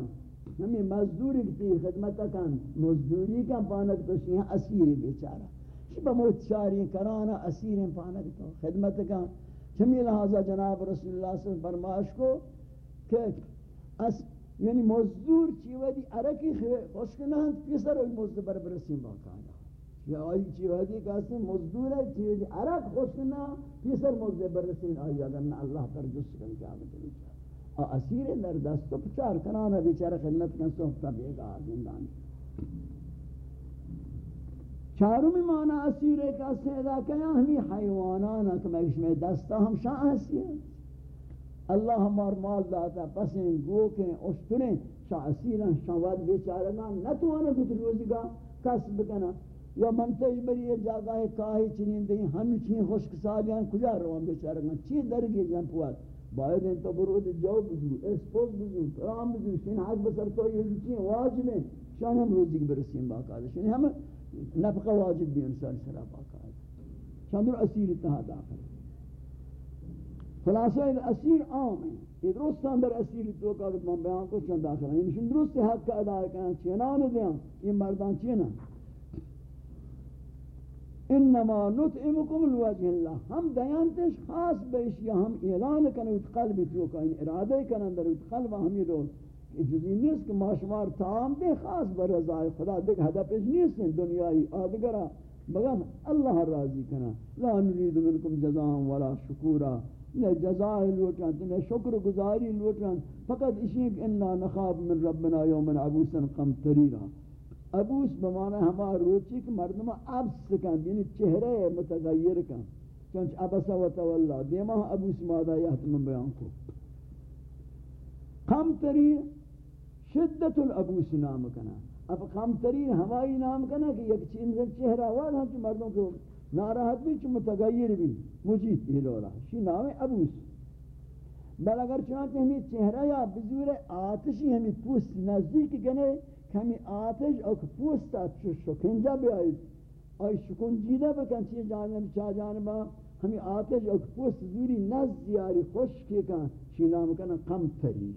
ہمیں مزدوری کی خدمت کن، مزدوری کا پانک تو شیئے اسیر بیچارا شبہ موت شاری کرانا اسیر پانک تو خدمت کن. چمی لہذا جناب رسول اللہ صلی اللہ علیہ وسلم فرماش کو کہ اس یعنی مزدور چیوہ چیودی عرقی خوشکنان پیسر اوی مزدور برسیم باقانا یا آئی چیودی کہتے ہیں مزدور ہے چیودی عرق خوشکنان پیسر مزدور برسیم آئی اگر نا اللہ پر جس کن کیا بتلی اسیر در دست و پچار کنانا بیچار خدمت کن صحبتا بیگا زندانی چارمی معنی اسیر ایک اسیدہ کیا ہمی حیوانانا کہ میں دستا ہم شاہ حسی ہے اللہ ہمار مال داتا پسیں گوکیں اشتریں شاہ اسیران شاہ واد بیچارنا نتوانا کچھ روزی کا کسب کنا یا منتج بری یہ جاگہ ہے، کاہی چنین دیں ہم چنین خوشک سالیاں، کجا روان بیچارنا چی درگی جن پوات باید ان تو برود جو بزو اسپوز بزو پرام بزو شین حق بسر تو یہ چیز واجب ہے شان ہم روزی کی برسیم باقاعدہ، شین ہم نفقہ واجب بھی انسان سرا باقاعدہ۔ شان در اسیر اتحا داخل خلاصہ اسیر عام ہے یہ درست اندر اسیر تو کا من بیان کو چند داخل ہے یعنی درست حق کا ادا کرنا چنان دیاں یہ مردان چنان انما نطعمكم لوجه الله. ہم دیانتش خاص بیش یا ہم اعلان کرنے اس قلب تو کا ان ارادے کرنے اندر اس قلب ہم یہ دو جزی نیست کہ ماشمار تعام دے، خاص بر رضا خدا دیکھ ہدف اس نیست، دنیای آدگرہ بگم اللہ راضی کنا لا نريد منكم جزاء ولا شکورا. نہ جزاء لوٹان نہ شکر گزاری لوٹان فقط اسی کہ انا نخاف من ربنا يوم عبوسا قمطريرا ابوس بمانا ہما روچی کہ مردم عبس کن یعنی چہرے متغیر کن چونچ عبس و تولا، دیما ابوس مادا یحتم بیان کو۔ کم ترین شدت الابوس نام کنا۔ اب کم ترین ہمائی نام کنا کہ یک چیز چہرہ ہوا ہم چی مردوں کو ناراحت بھی، چی متغیر بھی، مجید یہ لولا شی نام ابوس بل اگر چنانچہ ہمیں چہرہ یا بزور آتشی ہمیں پوست نزدیک کنے کمی آتش او که پوستا چو شکنجا بیایید. آئی شکنجیدہ بکن چی جانب چا جانبا ہمیں آتش اک پوست دوری نز زیاری خوشکی کن. چی نام کنا قم تری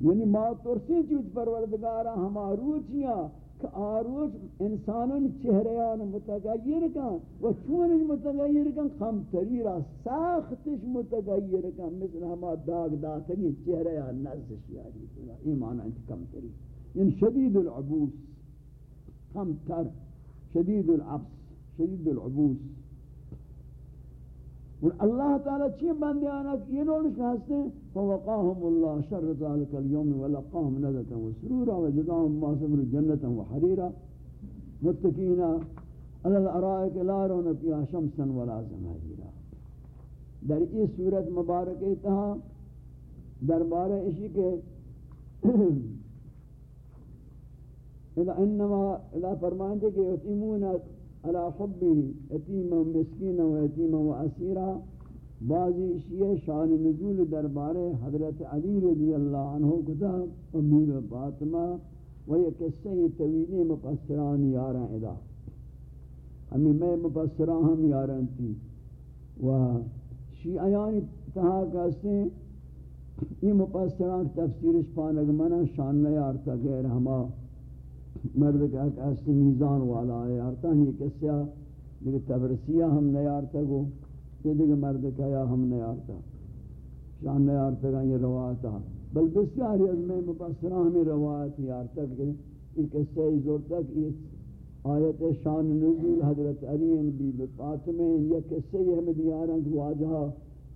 یعنی ما ترسی چیز پروردگارا ہما روچیاں کہ آروش انسانوں چہریان متغیر کن و چونش متغیر کن خم تریرا ساختش متغیر کن. مثل ہما داغ داتنی چہریان نزش یاری ایمان انت کم تری یعنی شدید العبوس. کم تر شدید العبس. شدید العبوس. اور اللہ تعالی چی بندے آنا کہ یہ نوڑ شہستے ہیں؟ فوقاہم اللہ شر ذالک اليوم ولقاہم ندتا و سرورا و جداہم ما صبر جنتا و حریرا متقینا علی الارائک لا رون فیہا شمسا ولا زمہیرا در یہ صورت مبارک اتہا دربار اشی کے اذا انما اذا فرمانتے کہ یتیمون على حبه یتیما مسکینا و یتیما و اسیرا، بعضی شیعہ شان نزول دربار حضرت علی رضی اللہ عنہ کتا امیر فاطمہ، و یہ قصہ طویلی مفسران یاران ادا۔ ہمیں میں مفسران ہم یاران تھی۔ و شیعیان تہا کہتے ہیں، یہ مفسران تفسیرش پانک منا شان نیارتا غیر ہما۔ مرد کا ایک میزان والا ہے، یارتا ہی کسیا لیکن تبرسیہ ہم نیارتا گو، یہ دیکھ مرد کا یا ہم نیارتا۔ شان نیارتا گا، یہ روایتا بل بسیاری از میں مفسران ہمیں روایت یارتا کہ یہ کسیا زور تک یہ آیت شان نزول حضرت علی بی فاطمہ، یہ کسیا ہمیں دیارا کہ واجہا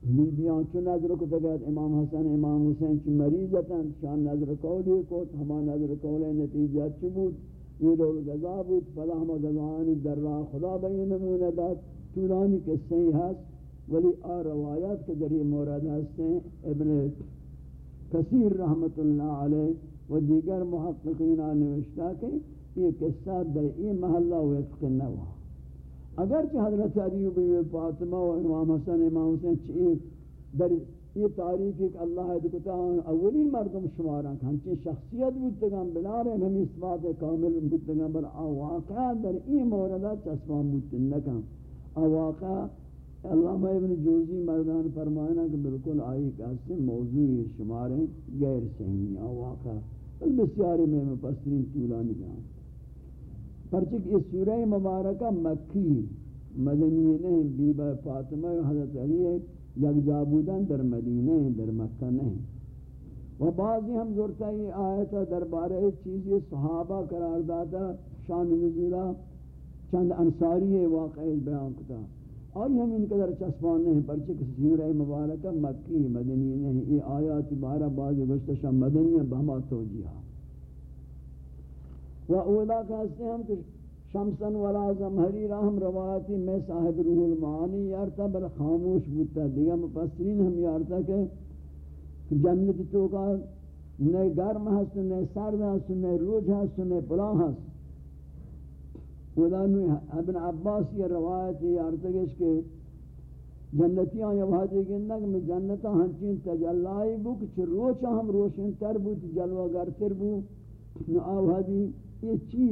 بیبیان چون نظر کو تگت امام حسن امام حسین چی مریضتن شان نظر قولی کو ہما نظر قولی نتیجہ چی بود یہ لوگ گذا بود فلا ہما گذانی در راہ خدا بین نمون داد طولانی قصے ہی ہست ولی آ روایات کے ذریعے مورد ہستیں ابن کثیر رحمت اللہ علیہ و دیگر محققین نوشتا کہ یہ قصہ در این محلہ وفق نوہ اگرچہ حضرت علی بن فاطمہ و امام حسن، امام حسین چیئے در یہ تاریخ ایک اللہ دکتا اولین مردم شمارا ہنچی شخصیت بودتگان بلارے ہمی اثبات کامل بودتگان بل آواقع در این موردہ چسبان بودتنکان آواقع اللہ ابن جوزی مردان فرمائنا کہ بالکل آئی کہتے موضوعی شماریں غیر صحیح آواقع بل بسیاری میں مپسرین طولانی جان پرچک اس سورہ مبارکہ مکی مدنی نہیں بیبہ فاطمہ حضرت علی یک جابودن در مدینہ در مکہ نہیں و بعضی ہم ضرورتا یہ آیتا دربارہ چیزی صحابہ قرار داتا، شان نزولہ چند انصاری واقعی بیان کتا۔ اور ہم ان قدر چسپان نہیں پرچک سورہ مبارکہ مکی مدنی نہیں یہ آیات بارہ بعضی گشتشا مدنی بہما توجیہ۔ و اولا کہتے ہیں ہم کہ شمسن ولا زمہری رحم روایتی میں صاحب روح المعانی یارتا بل خاموش بودتا دیگا مفسرین ہم یارتا کہ جنت تو کا نئے گرم ہست، نئے سرد ہست، نئے روج ہست، نئے پلان ہست۔ اولا ابن عباس یہ روایت یارتا کہ جنتیاں یہ وحدی گندہ کہ میں جنتا ہنچین تجلائی بو کہ روچا ہم روشن تر بو جلوہ گر تر بو۔ نو آوہدی یہ چی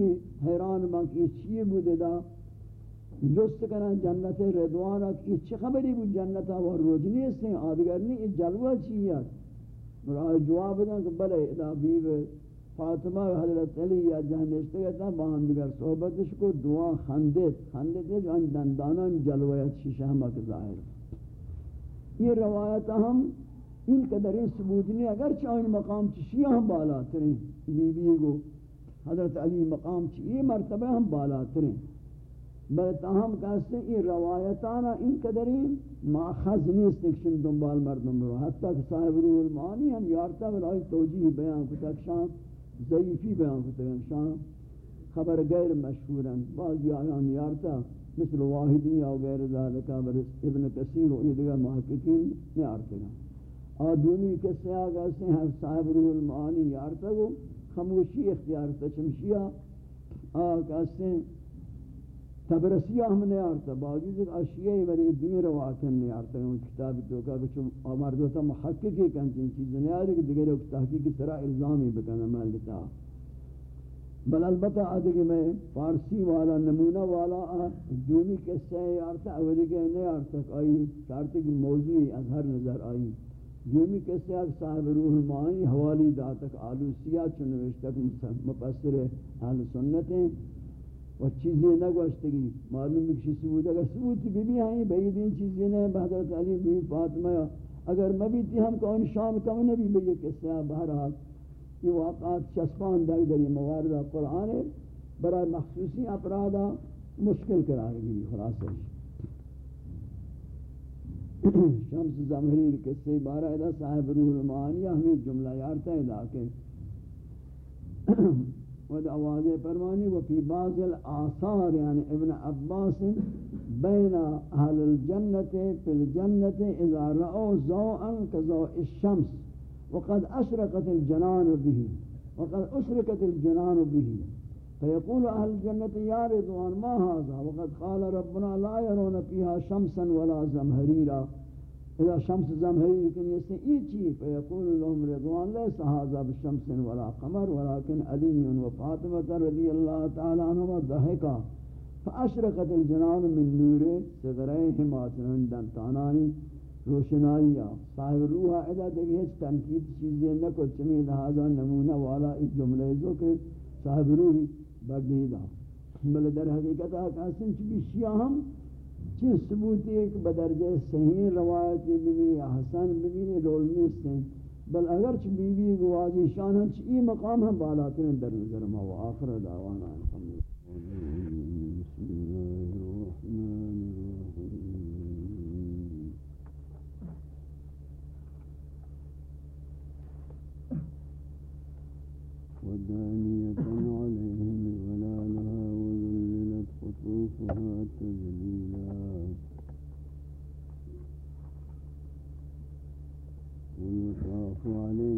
حیران بانک یہ چی بودے دا؟ جست کرن جنت ردوانا یہ چی خبری بود جنتا وہ روجنی اس نے آدگر نہیں یہ جلوہ چی ہے اور جواب دا کہ بلے دا بیو فاطمہ و حضرت علی یا جہاں نشتے باہم دیگر صحبتش کو دعا خندت خندت ہے جو ان دندانا جلویت شیشہ ہمک ظاہر یہ روایت ہم ان قدر ثبوت نہیں اگر چاہین مقام چشیہ ہم بالا ترین بی بی گو. حضرت علی مقام چی؟ یہ مرتبہ ہم بالا تریں بل تاہم کہتے ہیں یہ روایتانا ان قدری ماخذ نیست اکشن دنبال مردم رو۔ حتی کہ صاحب روح المعانی ہم یارتا بلائی توجیح بیان کتا شان ضعیفی بیان کتا شان خبر غیر مشہورا بعضی آیان یارتا مثل واحدی یا غیر ذالکا بر ابن کثیر و یہ دیگر محققین نیارتا گا آدونی کسی آگا سے ہیں صاحب روح المعانی یارتا گو۔ خاموشی اختیار تا چمشیہ آقا سے تبرسیہ ہم نے آرتا باوجود ایک اشیاء بری دین رواتن نہیں آرتا ہے کتاب تو کا کہ مردوں تا محققی کنچین چیزیں نہیں آرہی کہ دیگر ایک تحقیقی سرا الزامی بکنا ملتا بل البتہ آدھے کہ میں فارسی والا، نمونہ والا، دومی قصہ ہے آرتا، اولی کہ نہیں آرتا، آئی چارتے کی موضوعی از ہر نظر آئی۔ دومی کسی اک صاحب روح المعانی حوالی داتک آلوسیہ چنوشتک مپسر اہل سنت ہیں۔ و چیزیں نگوشتگی، معلوم بکشی ثبوت، اگر ثبوتی بھی بھی آئیں بیدین چیزیں نہیں بحضرت علی بھی فاطمہ، اگر مبیتی ہم کو انشان کم نبی بھی یہ قصہ بہرحال یہ واقعات چسپان دائی داری مواردہ قرآن برای مخصوصی اپرادا مشکل قرار گیری، خلاصہ شمس زمہریر قصے بارہ ادا صاحب روح المعانی ہمیں جملہ یارتا ہے لاکے ود آواز پرمانی وفی بعض الاثار یعنی ابن عباس، بین اہل الجنت فی الجنت اذا رأوا ضوءا كضوء الشمس، وقد اشرقت الجنان به، وقد اشرقت الجنان به۔ فيقول اهل الجنه يا رضوان ما هذا؟ وقد قال ربنا لا يرون فيها شمسا ولا زمهريرا. اذا شمس زمهرير كن يسن ايچي فيقول لهم رضوان ليس هذا بشمس ولا قمر، ولكن علي وفاطمه رضي الله تعالى عنهما ضحكا فاشرقت الجنان من نور صدريهما عندن تاناني روشنائی صاحب روح ادا دیکھے اس تنقید چیزیں نہ کو چمی لہذا نمونہ والا اس جملے جو کہ صاحب روح بردیدا بل در حقیقت آکاسن چبی شیعہ ہم چیز ہے کہ بدرجہ صحیح روایتی بھی حسن بھی رول نیستیں بل اگر چ بی بی گواجی شان ہم چی مقام ہم بالاتر در نظر ما و آخر دعوانا۔ والے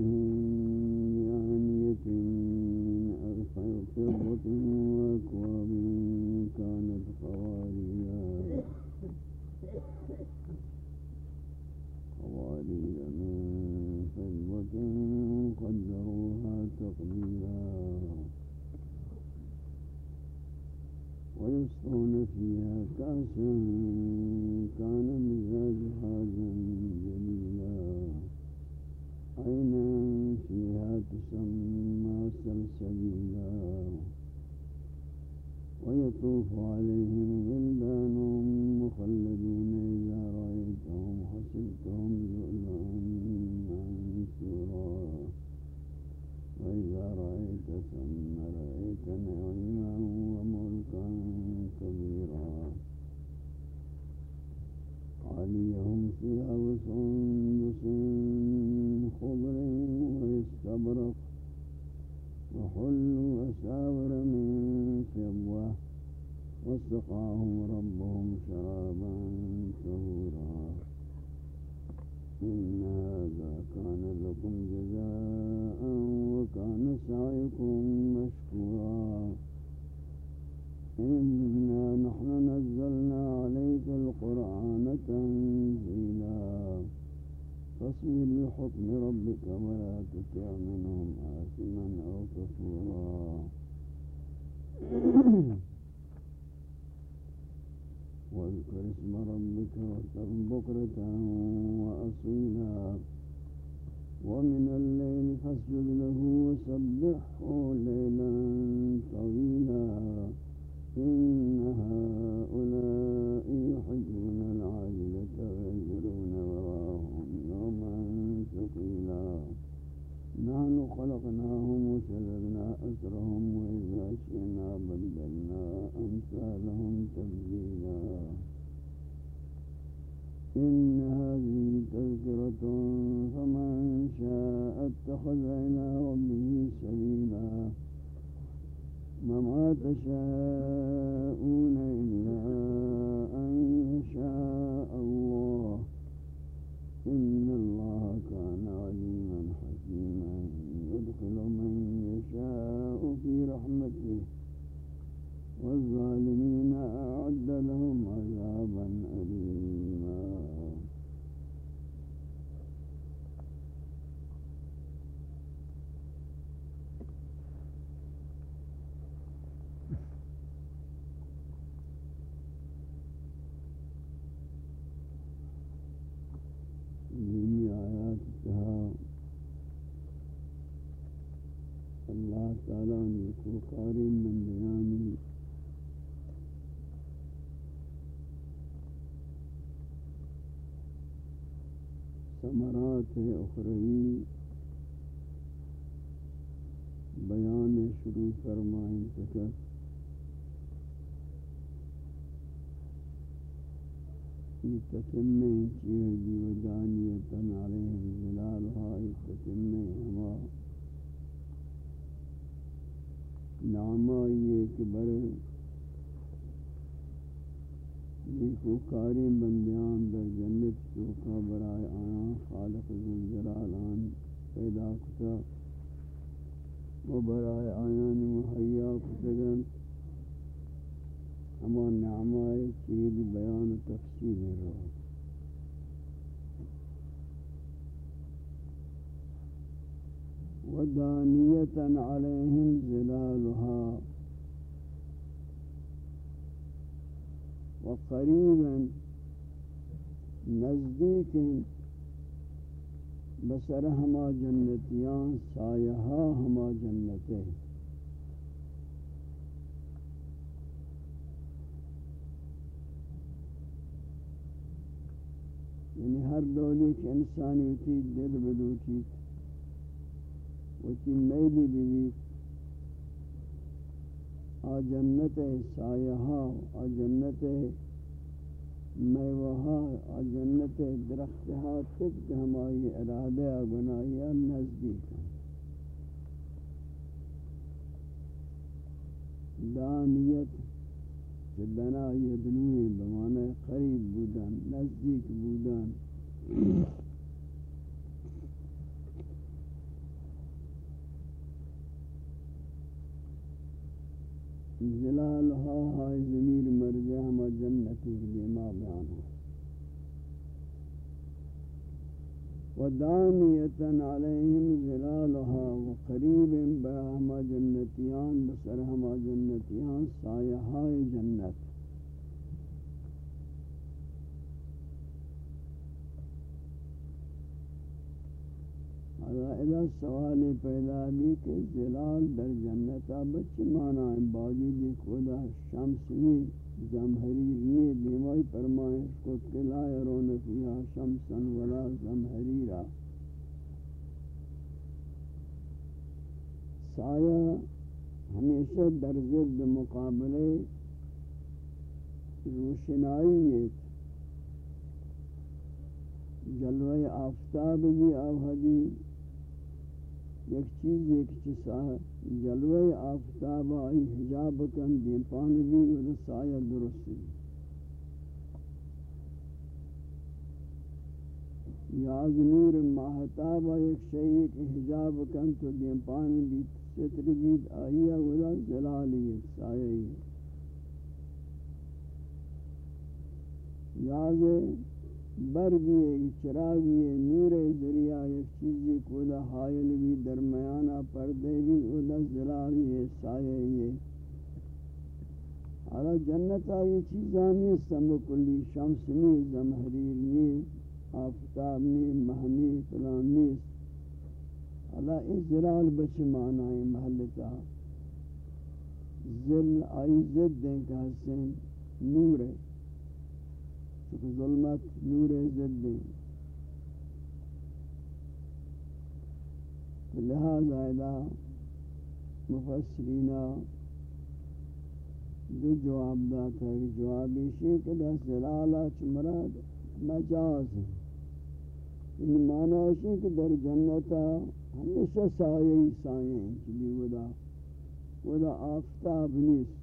بکاری من بیانی ثمرات اخروی بیان شروع فرمائیں فکر کی تتمہ چیز دیو جی، دانیتن علیہ الظلالہ تتمہ ہمارا ہما نعمائی کہ بر نیکوکاری بندیان در جنت چوکا برائے آیاں خالق ذوالجلالان پیدا کتا و برائے آیان محیا کتگن ہما نعمائی چیز بیان و تفصیل رہا۔ ودانیتا علیہم ظلالها وقریبا نزدیک بسر ہما جنتیان، سایہا ہما جنتے یعنی ہر دولی کے انسانی ہوتی دل بدوتی ہوتی میلی بھی آ جنت سایہا، آ جنت میوہا، آ جنت درختہا، طبق ہماری ارادہ گناہیہ نزدیک دانیت دنا یدنوی بمعنی قریب بودن، نزدیک بودن۔ ظلالها ہائی ضمیر مرجع ما جنتی کے ما بیان ہو ودانیتا علیہم ظلالها وقریب بہم جنتیان بسر ہم جنتیان سایہائی جنت. اذا سوال پیدا بھی کہ زلال در جنتا بچ مانا ہے؟ باوجود خدا شمس نہیں زمحریر نہیں دیمائی فرمائش کو قلع رون فیہا شمسا ولا زمحریرا. سایہ ہمیشہ در ضد مقابلے روشنائی ہے جلوہ آفتاب بھی آوہدی یک چیز ایک چیزا جلوہ آفتاب آئی حجاب کن دین پانی بھی رسایہ درستی. یاد نور ماہتاب ایک شئی کہ حجاب کن، تو دین پانی بھی ستر گید آئیہ ولا جلالی سایہ یاد برگی چراغی نور دریا ایک چیزی کودا حائل بھی درمیانہ پردے بھی اولا زلالی سایہ یہ۔ حالا جنت آئی چیزاں نہیں سمو شمس نہیں زمحریر نہیں آفتاب نہیں مہنی، فلان نہیں حالا اس زلال بچ معنی محلتا زل آئی زد دیں کہ حسن نور ہے۔ چونکہ ظلمت نور زد. دیں لہذا ادا مفسرینہ دو جواب داتا ہے جواب اسی کہ دا زلالہ چمراد مجاز ہے. ان معنی اسی کہ در جنتا ہمیشہ سائے ہی سائے ہیں چلی ودا ودا آفتاب نیست،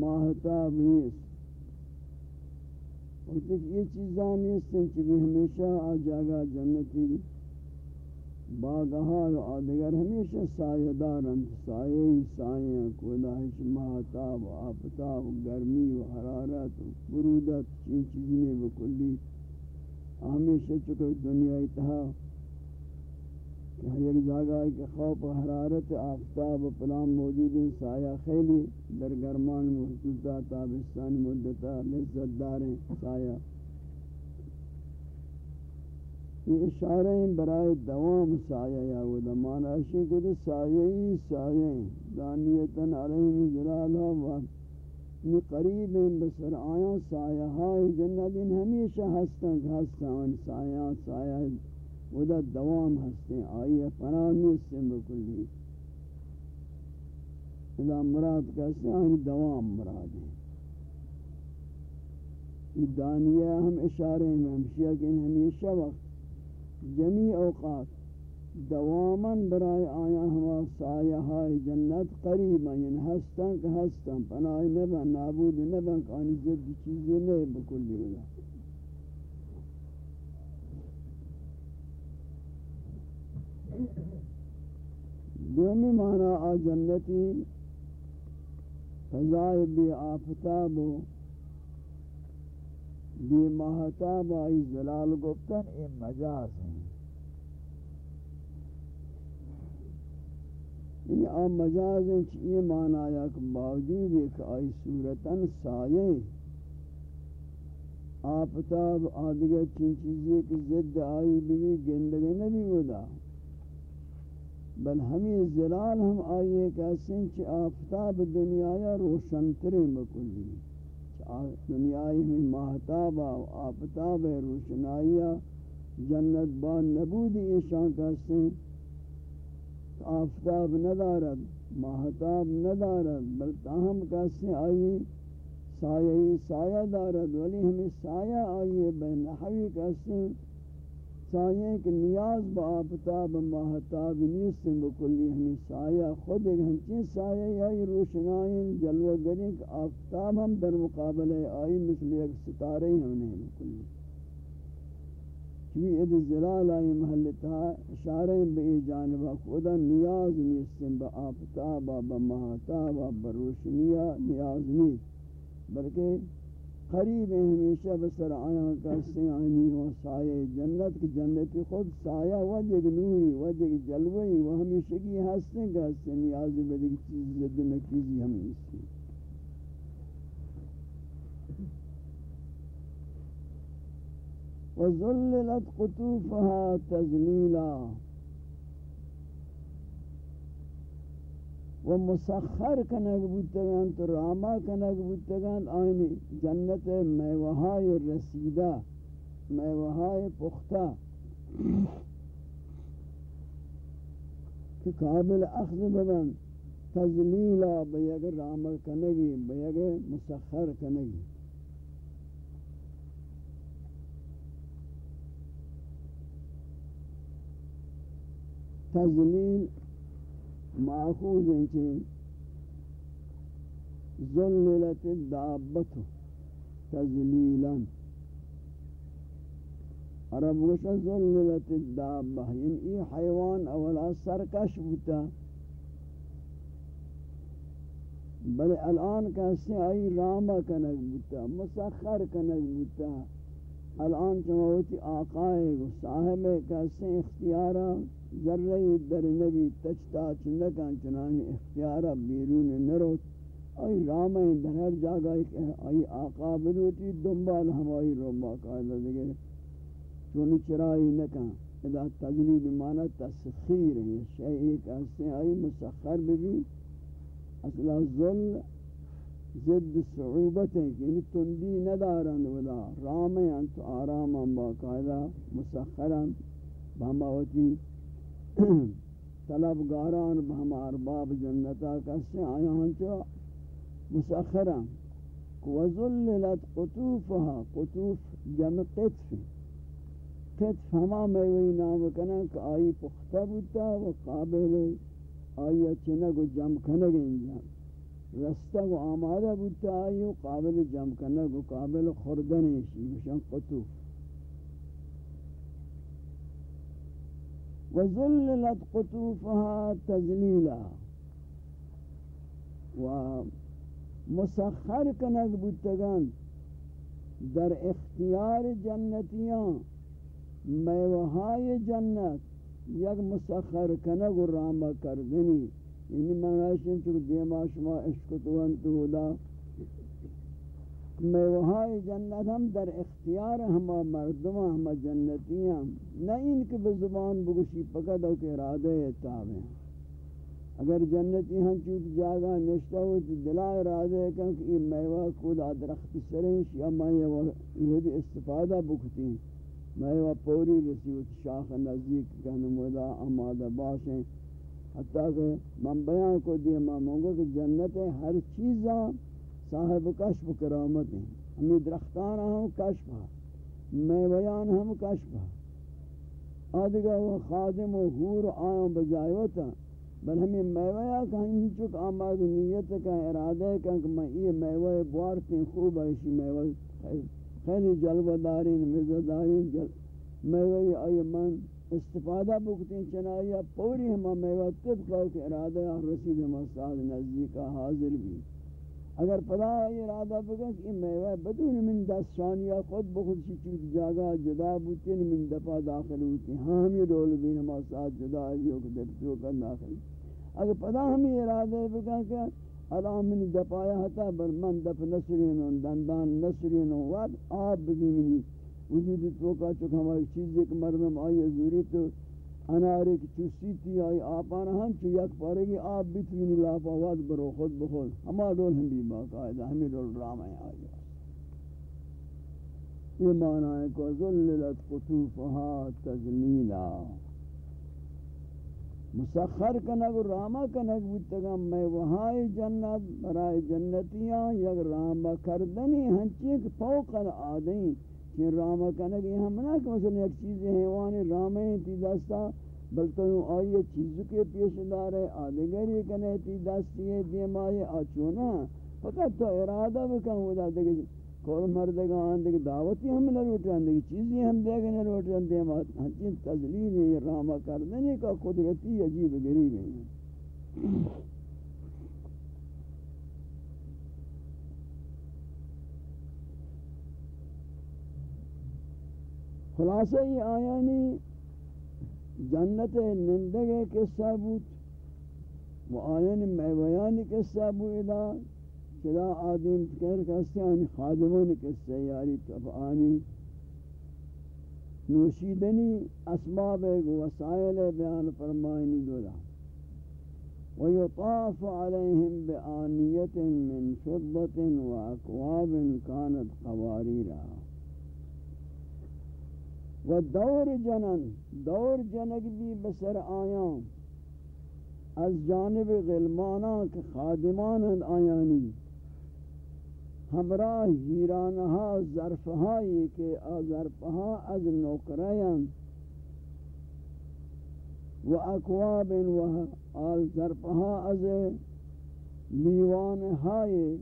ماہتاب نیست. اور یہ چیزاں نیستیں چلی ہمیشہ آجاگا جنتی باغہا و آدگر ہمیشہ سایہ دارن سایہ ہی سایہ ہیں کودا ہش ماہتاب و آفتاب و گرمی و حرارت و برودت، چین چیزیں بکلی. ہمیشہ چکے دنیا اتحاب یک جگہ ہے کہ خوف و حرارت آفتاب و پلام موجود ہیں، سایہ خیلی در گرمان محسوسہ تابستان مدتا لذت داریں سایہ۔ یہ اشارہ ہیں برائے دوام سایہ یا وہ دمانا اشی کو دے سایہ ہی سایہ ہیں۔ دانیتاً علیہم جلالہ و یہ قریب ہیں بسر آیاں سایہ ہائی جنت، ان ہمیشہ ہستاں ہستاں سایہ سایہ وہ دا دوام ہستے آئیے پناہ نیستیں بکلی. اذا مراد کہتے ہیں دوام مراد ہیں. یہ دانیہ ہم اشارے میں ہمشیہ کہ ہمیشہ وقت جمیع اوقات دوامن برای آیا ہوا سایہ ہائی جنت قریبا یعنی ہستن کہ ہستن، پناہ نبن، نابود نبن، کانی زد چیزیں نہیں بکلی. ہوگا دومی معنی آ جنتی فضائے بی آفتاب و بی محتاب آئی زلال گفتن، اے مجاز ہیں۔ یعنی آ مجاز ہیں کہ یہ معنی آیا کہ باوجود ہے کہ آئی صورتاً سائے آفتاب آدھگا چین چیزیں کہ زد آئی بھی گندگے نبی ہودا۔ بل ہمیں زلال ہم آئیے کہتے ہیں آفتاب دنیا یا روشن ترے مکلی دنیای میں محتاب آفتاب روشنائیا جنت بان نبودی ایشان کہتے ہیں آفتاب ندارد محتاب ندارد، بل تاہم کہتے ہیں آئی سایہ سایہ دارد. ولی ہمیں سایہ آئیے بین نحوی کہتے ہیں سایہ کہ نیاز با آفتاب محتاب نیستن بکلی ہمیں سایہ خود ایک ہنچین سایہ یا روشنائن جلوہ گری کہ آفتاب ہم در مقابلہ آئی مثل ایک ستارے ہی ہم نہیں، بکلی۔ چوی اد زلال آئی محلتہ اشارہ بئی جانبہ خدا نیاز نیستن با آفتاب، با محتاب با روشنیہ نیاز نیست بلکہ قریب ہیں ہمیشہ بسر آیا کہتے آئینی و سایہ جنت کی جنت خود سایہ وجہ نوری وجہ جلوی و ہمیشہ کی ہستے کہتے نیازی بدی چیز زد نکیزی ہم اس کی وَذُلِّلَتْ قُطُوفَهَا تَذْلِيلًا و مسخر کنگ بودتگان، تو راما کنگ بودتگان آئینی جنت میوہای رسیدہ میوہای پختہ کہ قابل اخذ ببن تزلیلہ بیگ راما کنگی بیگ مسخر کنگی. تزلیل ماخوذ ہیں کہ ذللت الدابت تذلیلا. عرب گوشا ذللت الدابہ یعنی ای حیوان اولا سرکش بوتا بل الان کہتے ہیں آئی راما کنک بوتا مسخر کنک بوتا الان چموتی آقائے صاحب کہتے ہیں اختیارہ ذرہ در نبی تچتا چنکان چنان اختیارہ بیرون نروت آئی رام در ہر جاگہ آئی آقا بروتی دنبال ہمائی رو باقاعدہ دیگے چون چرائی نکان ادا تجلیل مانا تسخیر ہے. شیئی ایک ایسے آئی مسخر بھی اصلا ظل زد صعوبت ہے. کہ انہی تندی ندارن ودا. رام انتو آراما باقاعدہ مسخرا بہماوتی طلبگاران بہم ارباب جنتا کسے آیا ہنچو مسخرا وذللت قطوفها. قطوف جمع قطف قطف ہما میں نام کنا کہ آئی پختہ بوتا و قابل آئی چنگ و جمع کنگ انجام رستہ و آمادہ بوتا آئی و قابل جمع کنگ و قابل خوردن ایشی قطوف. وذللت قطوفها تذلیلا و مسخر کنگ بودتگان در اختیار جنتیان میوہای جنت یک مسخر کنگ و راما کردنی. یعنی مناشن چکہ دیما شما اشکتوان تو دا میوہائی جنت ہم در اختیار ہما مردمہ ہما جنتی ہم نہ ان کے بزبان بگوشی پکد ہو کہ ارادہ تابع. اگر جنتی ہم چوت جاگا نشتہ ہو تو دلا ارادہ کہ یہ میوہ کو درخت سرینش یا یہ استفادہ بکتی. میوہ پوری رسیوت شاخ نزدیک کہنے مودا آمادہ باشیں حتیٰ کہ من بیان کو دیئے ماں مونگو کہ جنت ہر چیزاں صاحب کشف کرامت ہیں۔ ہمیں درختان ہم کشف میویان ہم کشف آدھگا وہ خادم و حور آیاں بجائے بل ہمیں میویا کہیں چک آماد نیت کا ارادہ ہے کہ میں یہ میوہ بوارتی خوب ہے اسی میوہ خیلی جلوہ دارین مزہ دارین جل میوہ آئی من استفادہ بکتیں چنائیہ پوری ہما میوہ طبقہ کے ارادہ رسید مستاد نزدیکہ حاضر بھی۔ اگر پدا ارادہ بگن کہ میوہ بدون من دست شانیہ خود بخود سی چیز جاگا جدا بوتین من دفع داخل ہوتی ہاں ہمی رول بھی ہما ساتھ جدا ہے کہ دفتو کا داخل۔ اگر پدا ہمی ارادہ بگن کہ ادا من دفایا ہتا بر من دف نسرین دندان نسرین واد آب بھی منی۔ وجود تو کا چکہ ہماری چیز، ایک مردم آئی ضروری تو انارے کی چوسی تھی آئی آپانا ہم چو یک پارے گی، آپ بیتوینی لاپا واد برو، خود بخود۔ ہما دول ہم بھی باقاعدہ، ہمیں دول رام رامہ آئی یہ معنی ہے کہ ذللت قطوفها تذلیلا۔ مسخر کنگ راما کنگ بودتگا میں وہائی جنت برای جنتیاں، یک راما کردنی، ہنچی ایک فوق العادیں کہ راما کنگ یہ ہم نہ کہ مثلا ایک چیز حیوانی راما ہی تی دستا، بلکہ یوں آئیے چیزوں کے پیش دار ہے آدھگری کنے تی دستی ہے دیم آئیے آچونا فقط تو ارادہ بکن ہو دا دیکھ جی، کول مردگان دیکھ دعوتی ہم نہ لوٹن دیکھ چیزی ہم دیکھ نہ لوٹن دیم ہنچین تذلیل ہے راما کردنی کا قدرتی عجیب غریب ہے۔ خلاصہ یہ آیانی جنت نندگے قصہ بود۔ و آیان میویان قصہ بودا چدا آدم کہر کہستے آنی خادمون قصہ یاری تب آنی۔ نوشیدنی اسباب وسائل بیان فرمائنی دولا۔ ويطاف عليهم بآنية من فضة وأكواب كانت قواريرا و دور جنن دور جنگ بھی بسر آیاں از جانب غلمانا کے خادمان آیانی. ہمراہ ہیرانہا ظرفہائی کے ظرفہا از نوکرین و اکواب و آل ظرفہا از لیوانہائی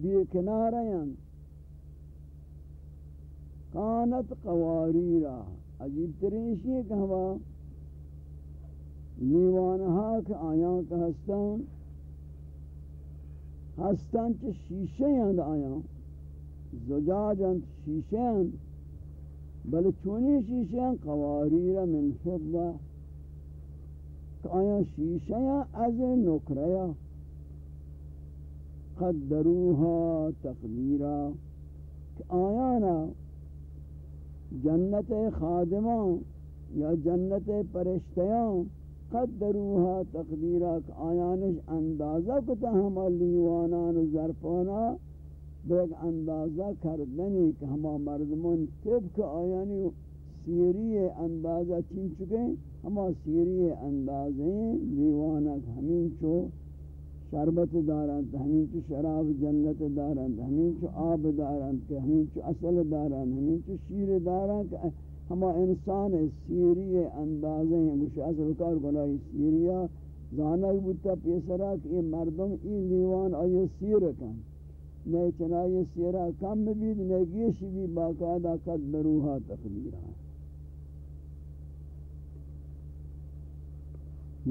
بی کنارین کانت قواریرا عجیب ترینشی ہے کہ ہوا لیوانہا کہ آیاں کا ہستان ہستان چھ شیشے ہیں آیاں زجاج ہیں شیشے ہیں بل چونی شیشے ہیں قواریرا من فضہ کہ آیاں شیشے ہیں از نکریا قدروها تقدیرا کہ آیانا جنت خادمان یا جنت پرشتیاں قدروها تقدیرک آیانش اندازہ کتا ہما لیوانان ظرفانا بیک اندازہ کردنی کہ ہما مردمان طبق آیانی سیری اندازہ چین چکے ہما سیری اندازیں لیوانک ہمین چو شربت دارند ہمین چو شراب جنت دارند ہمین چو آب دارند کہ ہمین چو اصل دارند ہمین چو شیر دارند کہ ہما انسان سیری اندازیں ہیں گوش اصل کار گناہی سیریا زانک بودتا پیسرا کہ یہ مردم این لیوان آئیے سیر کن. نئے چنائی سیرہ کم بید نئے گیش بھی باقاعدہ قد بروحا تقدیرہ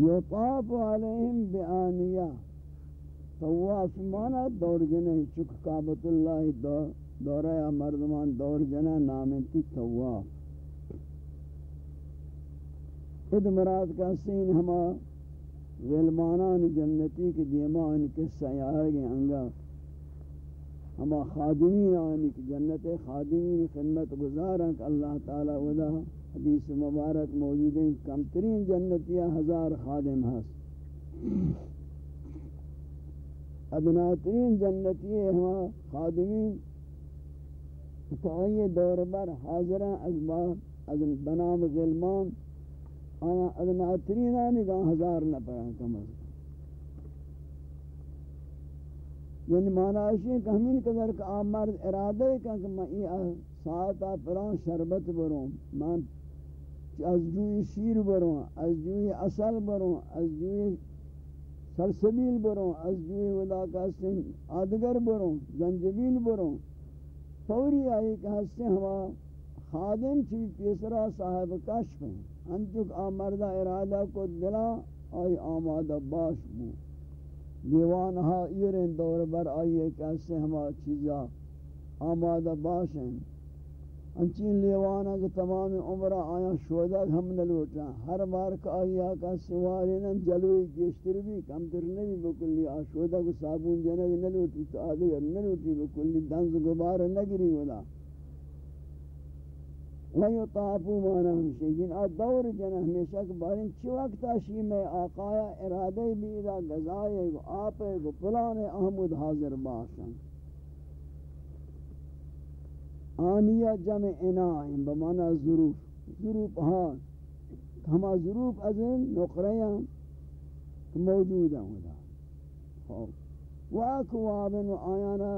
یطاف علیہم بآنیہ طواف مانا دور جنہ چک کعبت اللہ دورہ یا مردمان دور جنہ نامنتی طواف۔ اد مراد کا سین ہما غلمانان جنتی کے دیمان کے سیارہ کے انگا۔ ہما خادمین آنی کی جنت خادمین خدمت گزارا کہ اللہ تعالی ودا حدیث مبارک موجود ہیں۔ کم ترین جنتیہ ہزار خادم ہست۔ ادناترین جنتی ہما خادمین فآئی دور بر حاضران از از بنام غلمان، آیا ادناترین آنگاہ ہزار نہ پڑھا کم از یعنی معنی ہے کہ ہمیں قدر کا آمرد ارادہ ہے کہ میں یہ ساعتا پران شربت بروں، من از جوی شیر بروں، از جوی اصل بروں، از جوی سرسبیل بروں، از جوی ودا کا سن آدگر بروں، زنجبیل بروں۔ فوری آئی کہ ہستے ہوا خادم چی پیسرا صاحب کشف ہیں۔ انچک آمردہ ارادہ کو دلا، آئی آمادہ باش بو۔ دیوان ہا ایرین دور بر آئیے کہ ہستے ہما چیزا آمادہ باش ہیں۔ انچین لیوانا کہ تمام عمرہ آیا شودا ہم نہ لوٹا ہر بار کا آیا کا سواری جلوی گشتر بھی کم تر نہیں بکلی آ شودا کو صابون جنہ نہ لوٹی تو آدھے نہ لوٹی بکلی دنز غبار نہ گری ولا وہی مانا ہمشہ جن آ دور جنہ ہمیشہ کہ بارن چی وقت آشی میں آقایا ارادہ بھی دا گزائے گو آپے گو پلانے احمد حاضر باشن۔ آنیہ جمع انائیں بمانا ظروف. ظروف ہاں ہما ظروف از ان نقریاں موجود ہیں دا واکوابن و آیانا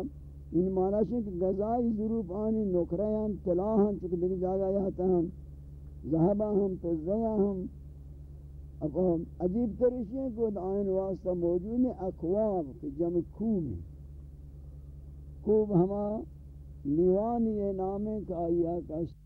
ان معنی ہے کہ غذائی ظروف آنی نقریاں تلاہاں چکہ دیکھ جاگا یہاں ہم ذہبہ ہم تزیہ ہم اب عجیب طریقے ہیں کہ آئین واسطہ موجود ہیں اکواب جمع کوب کوب ہما لیوانی نامے کا آیا کس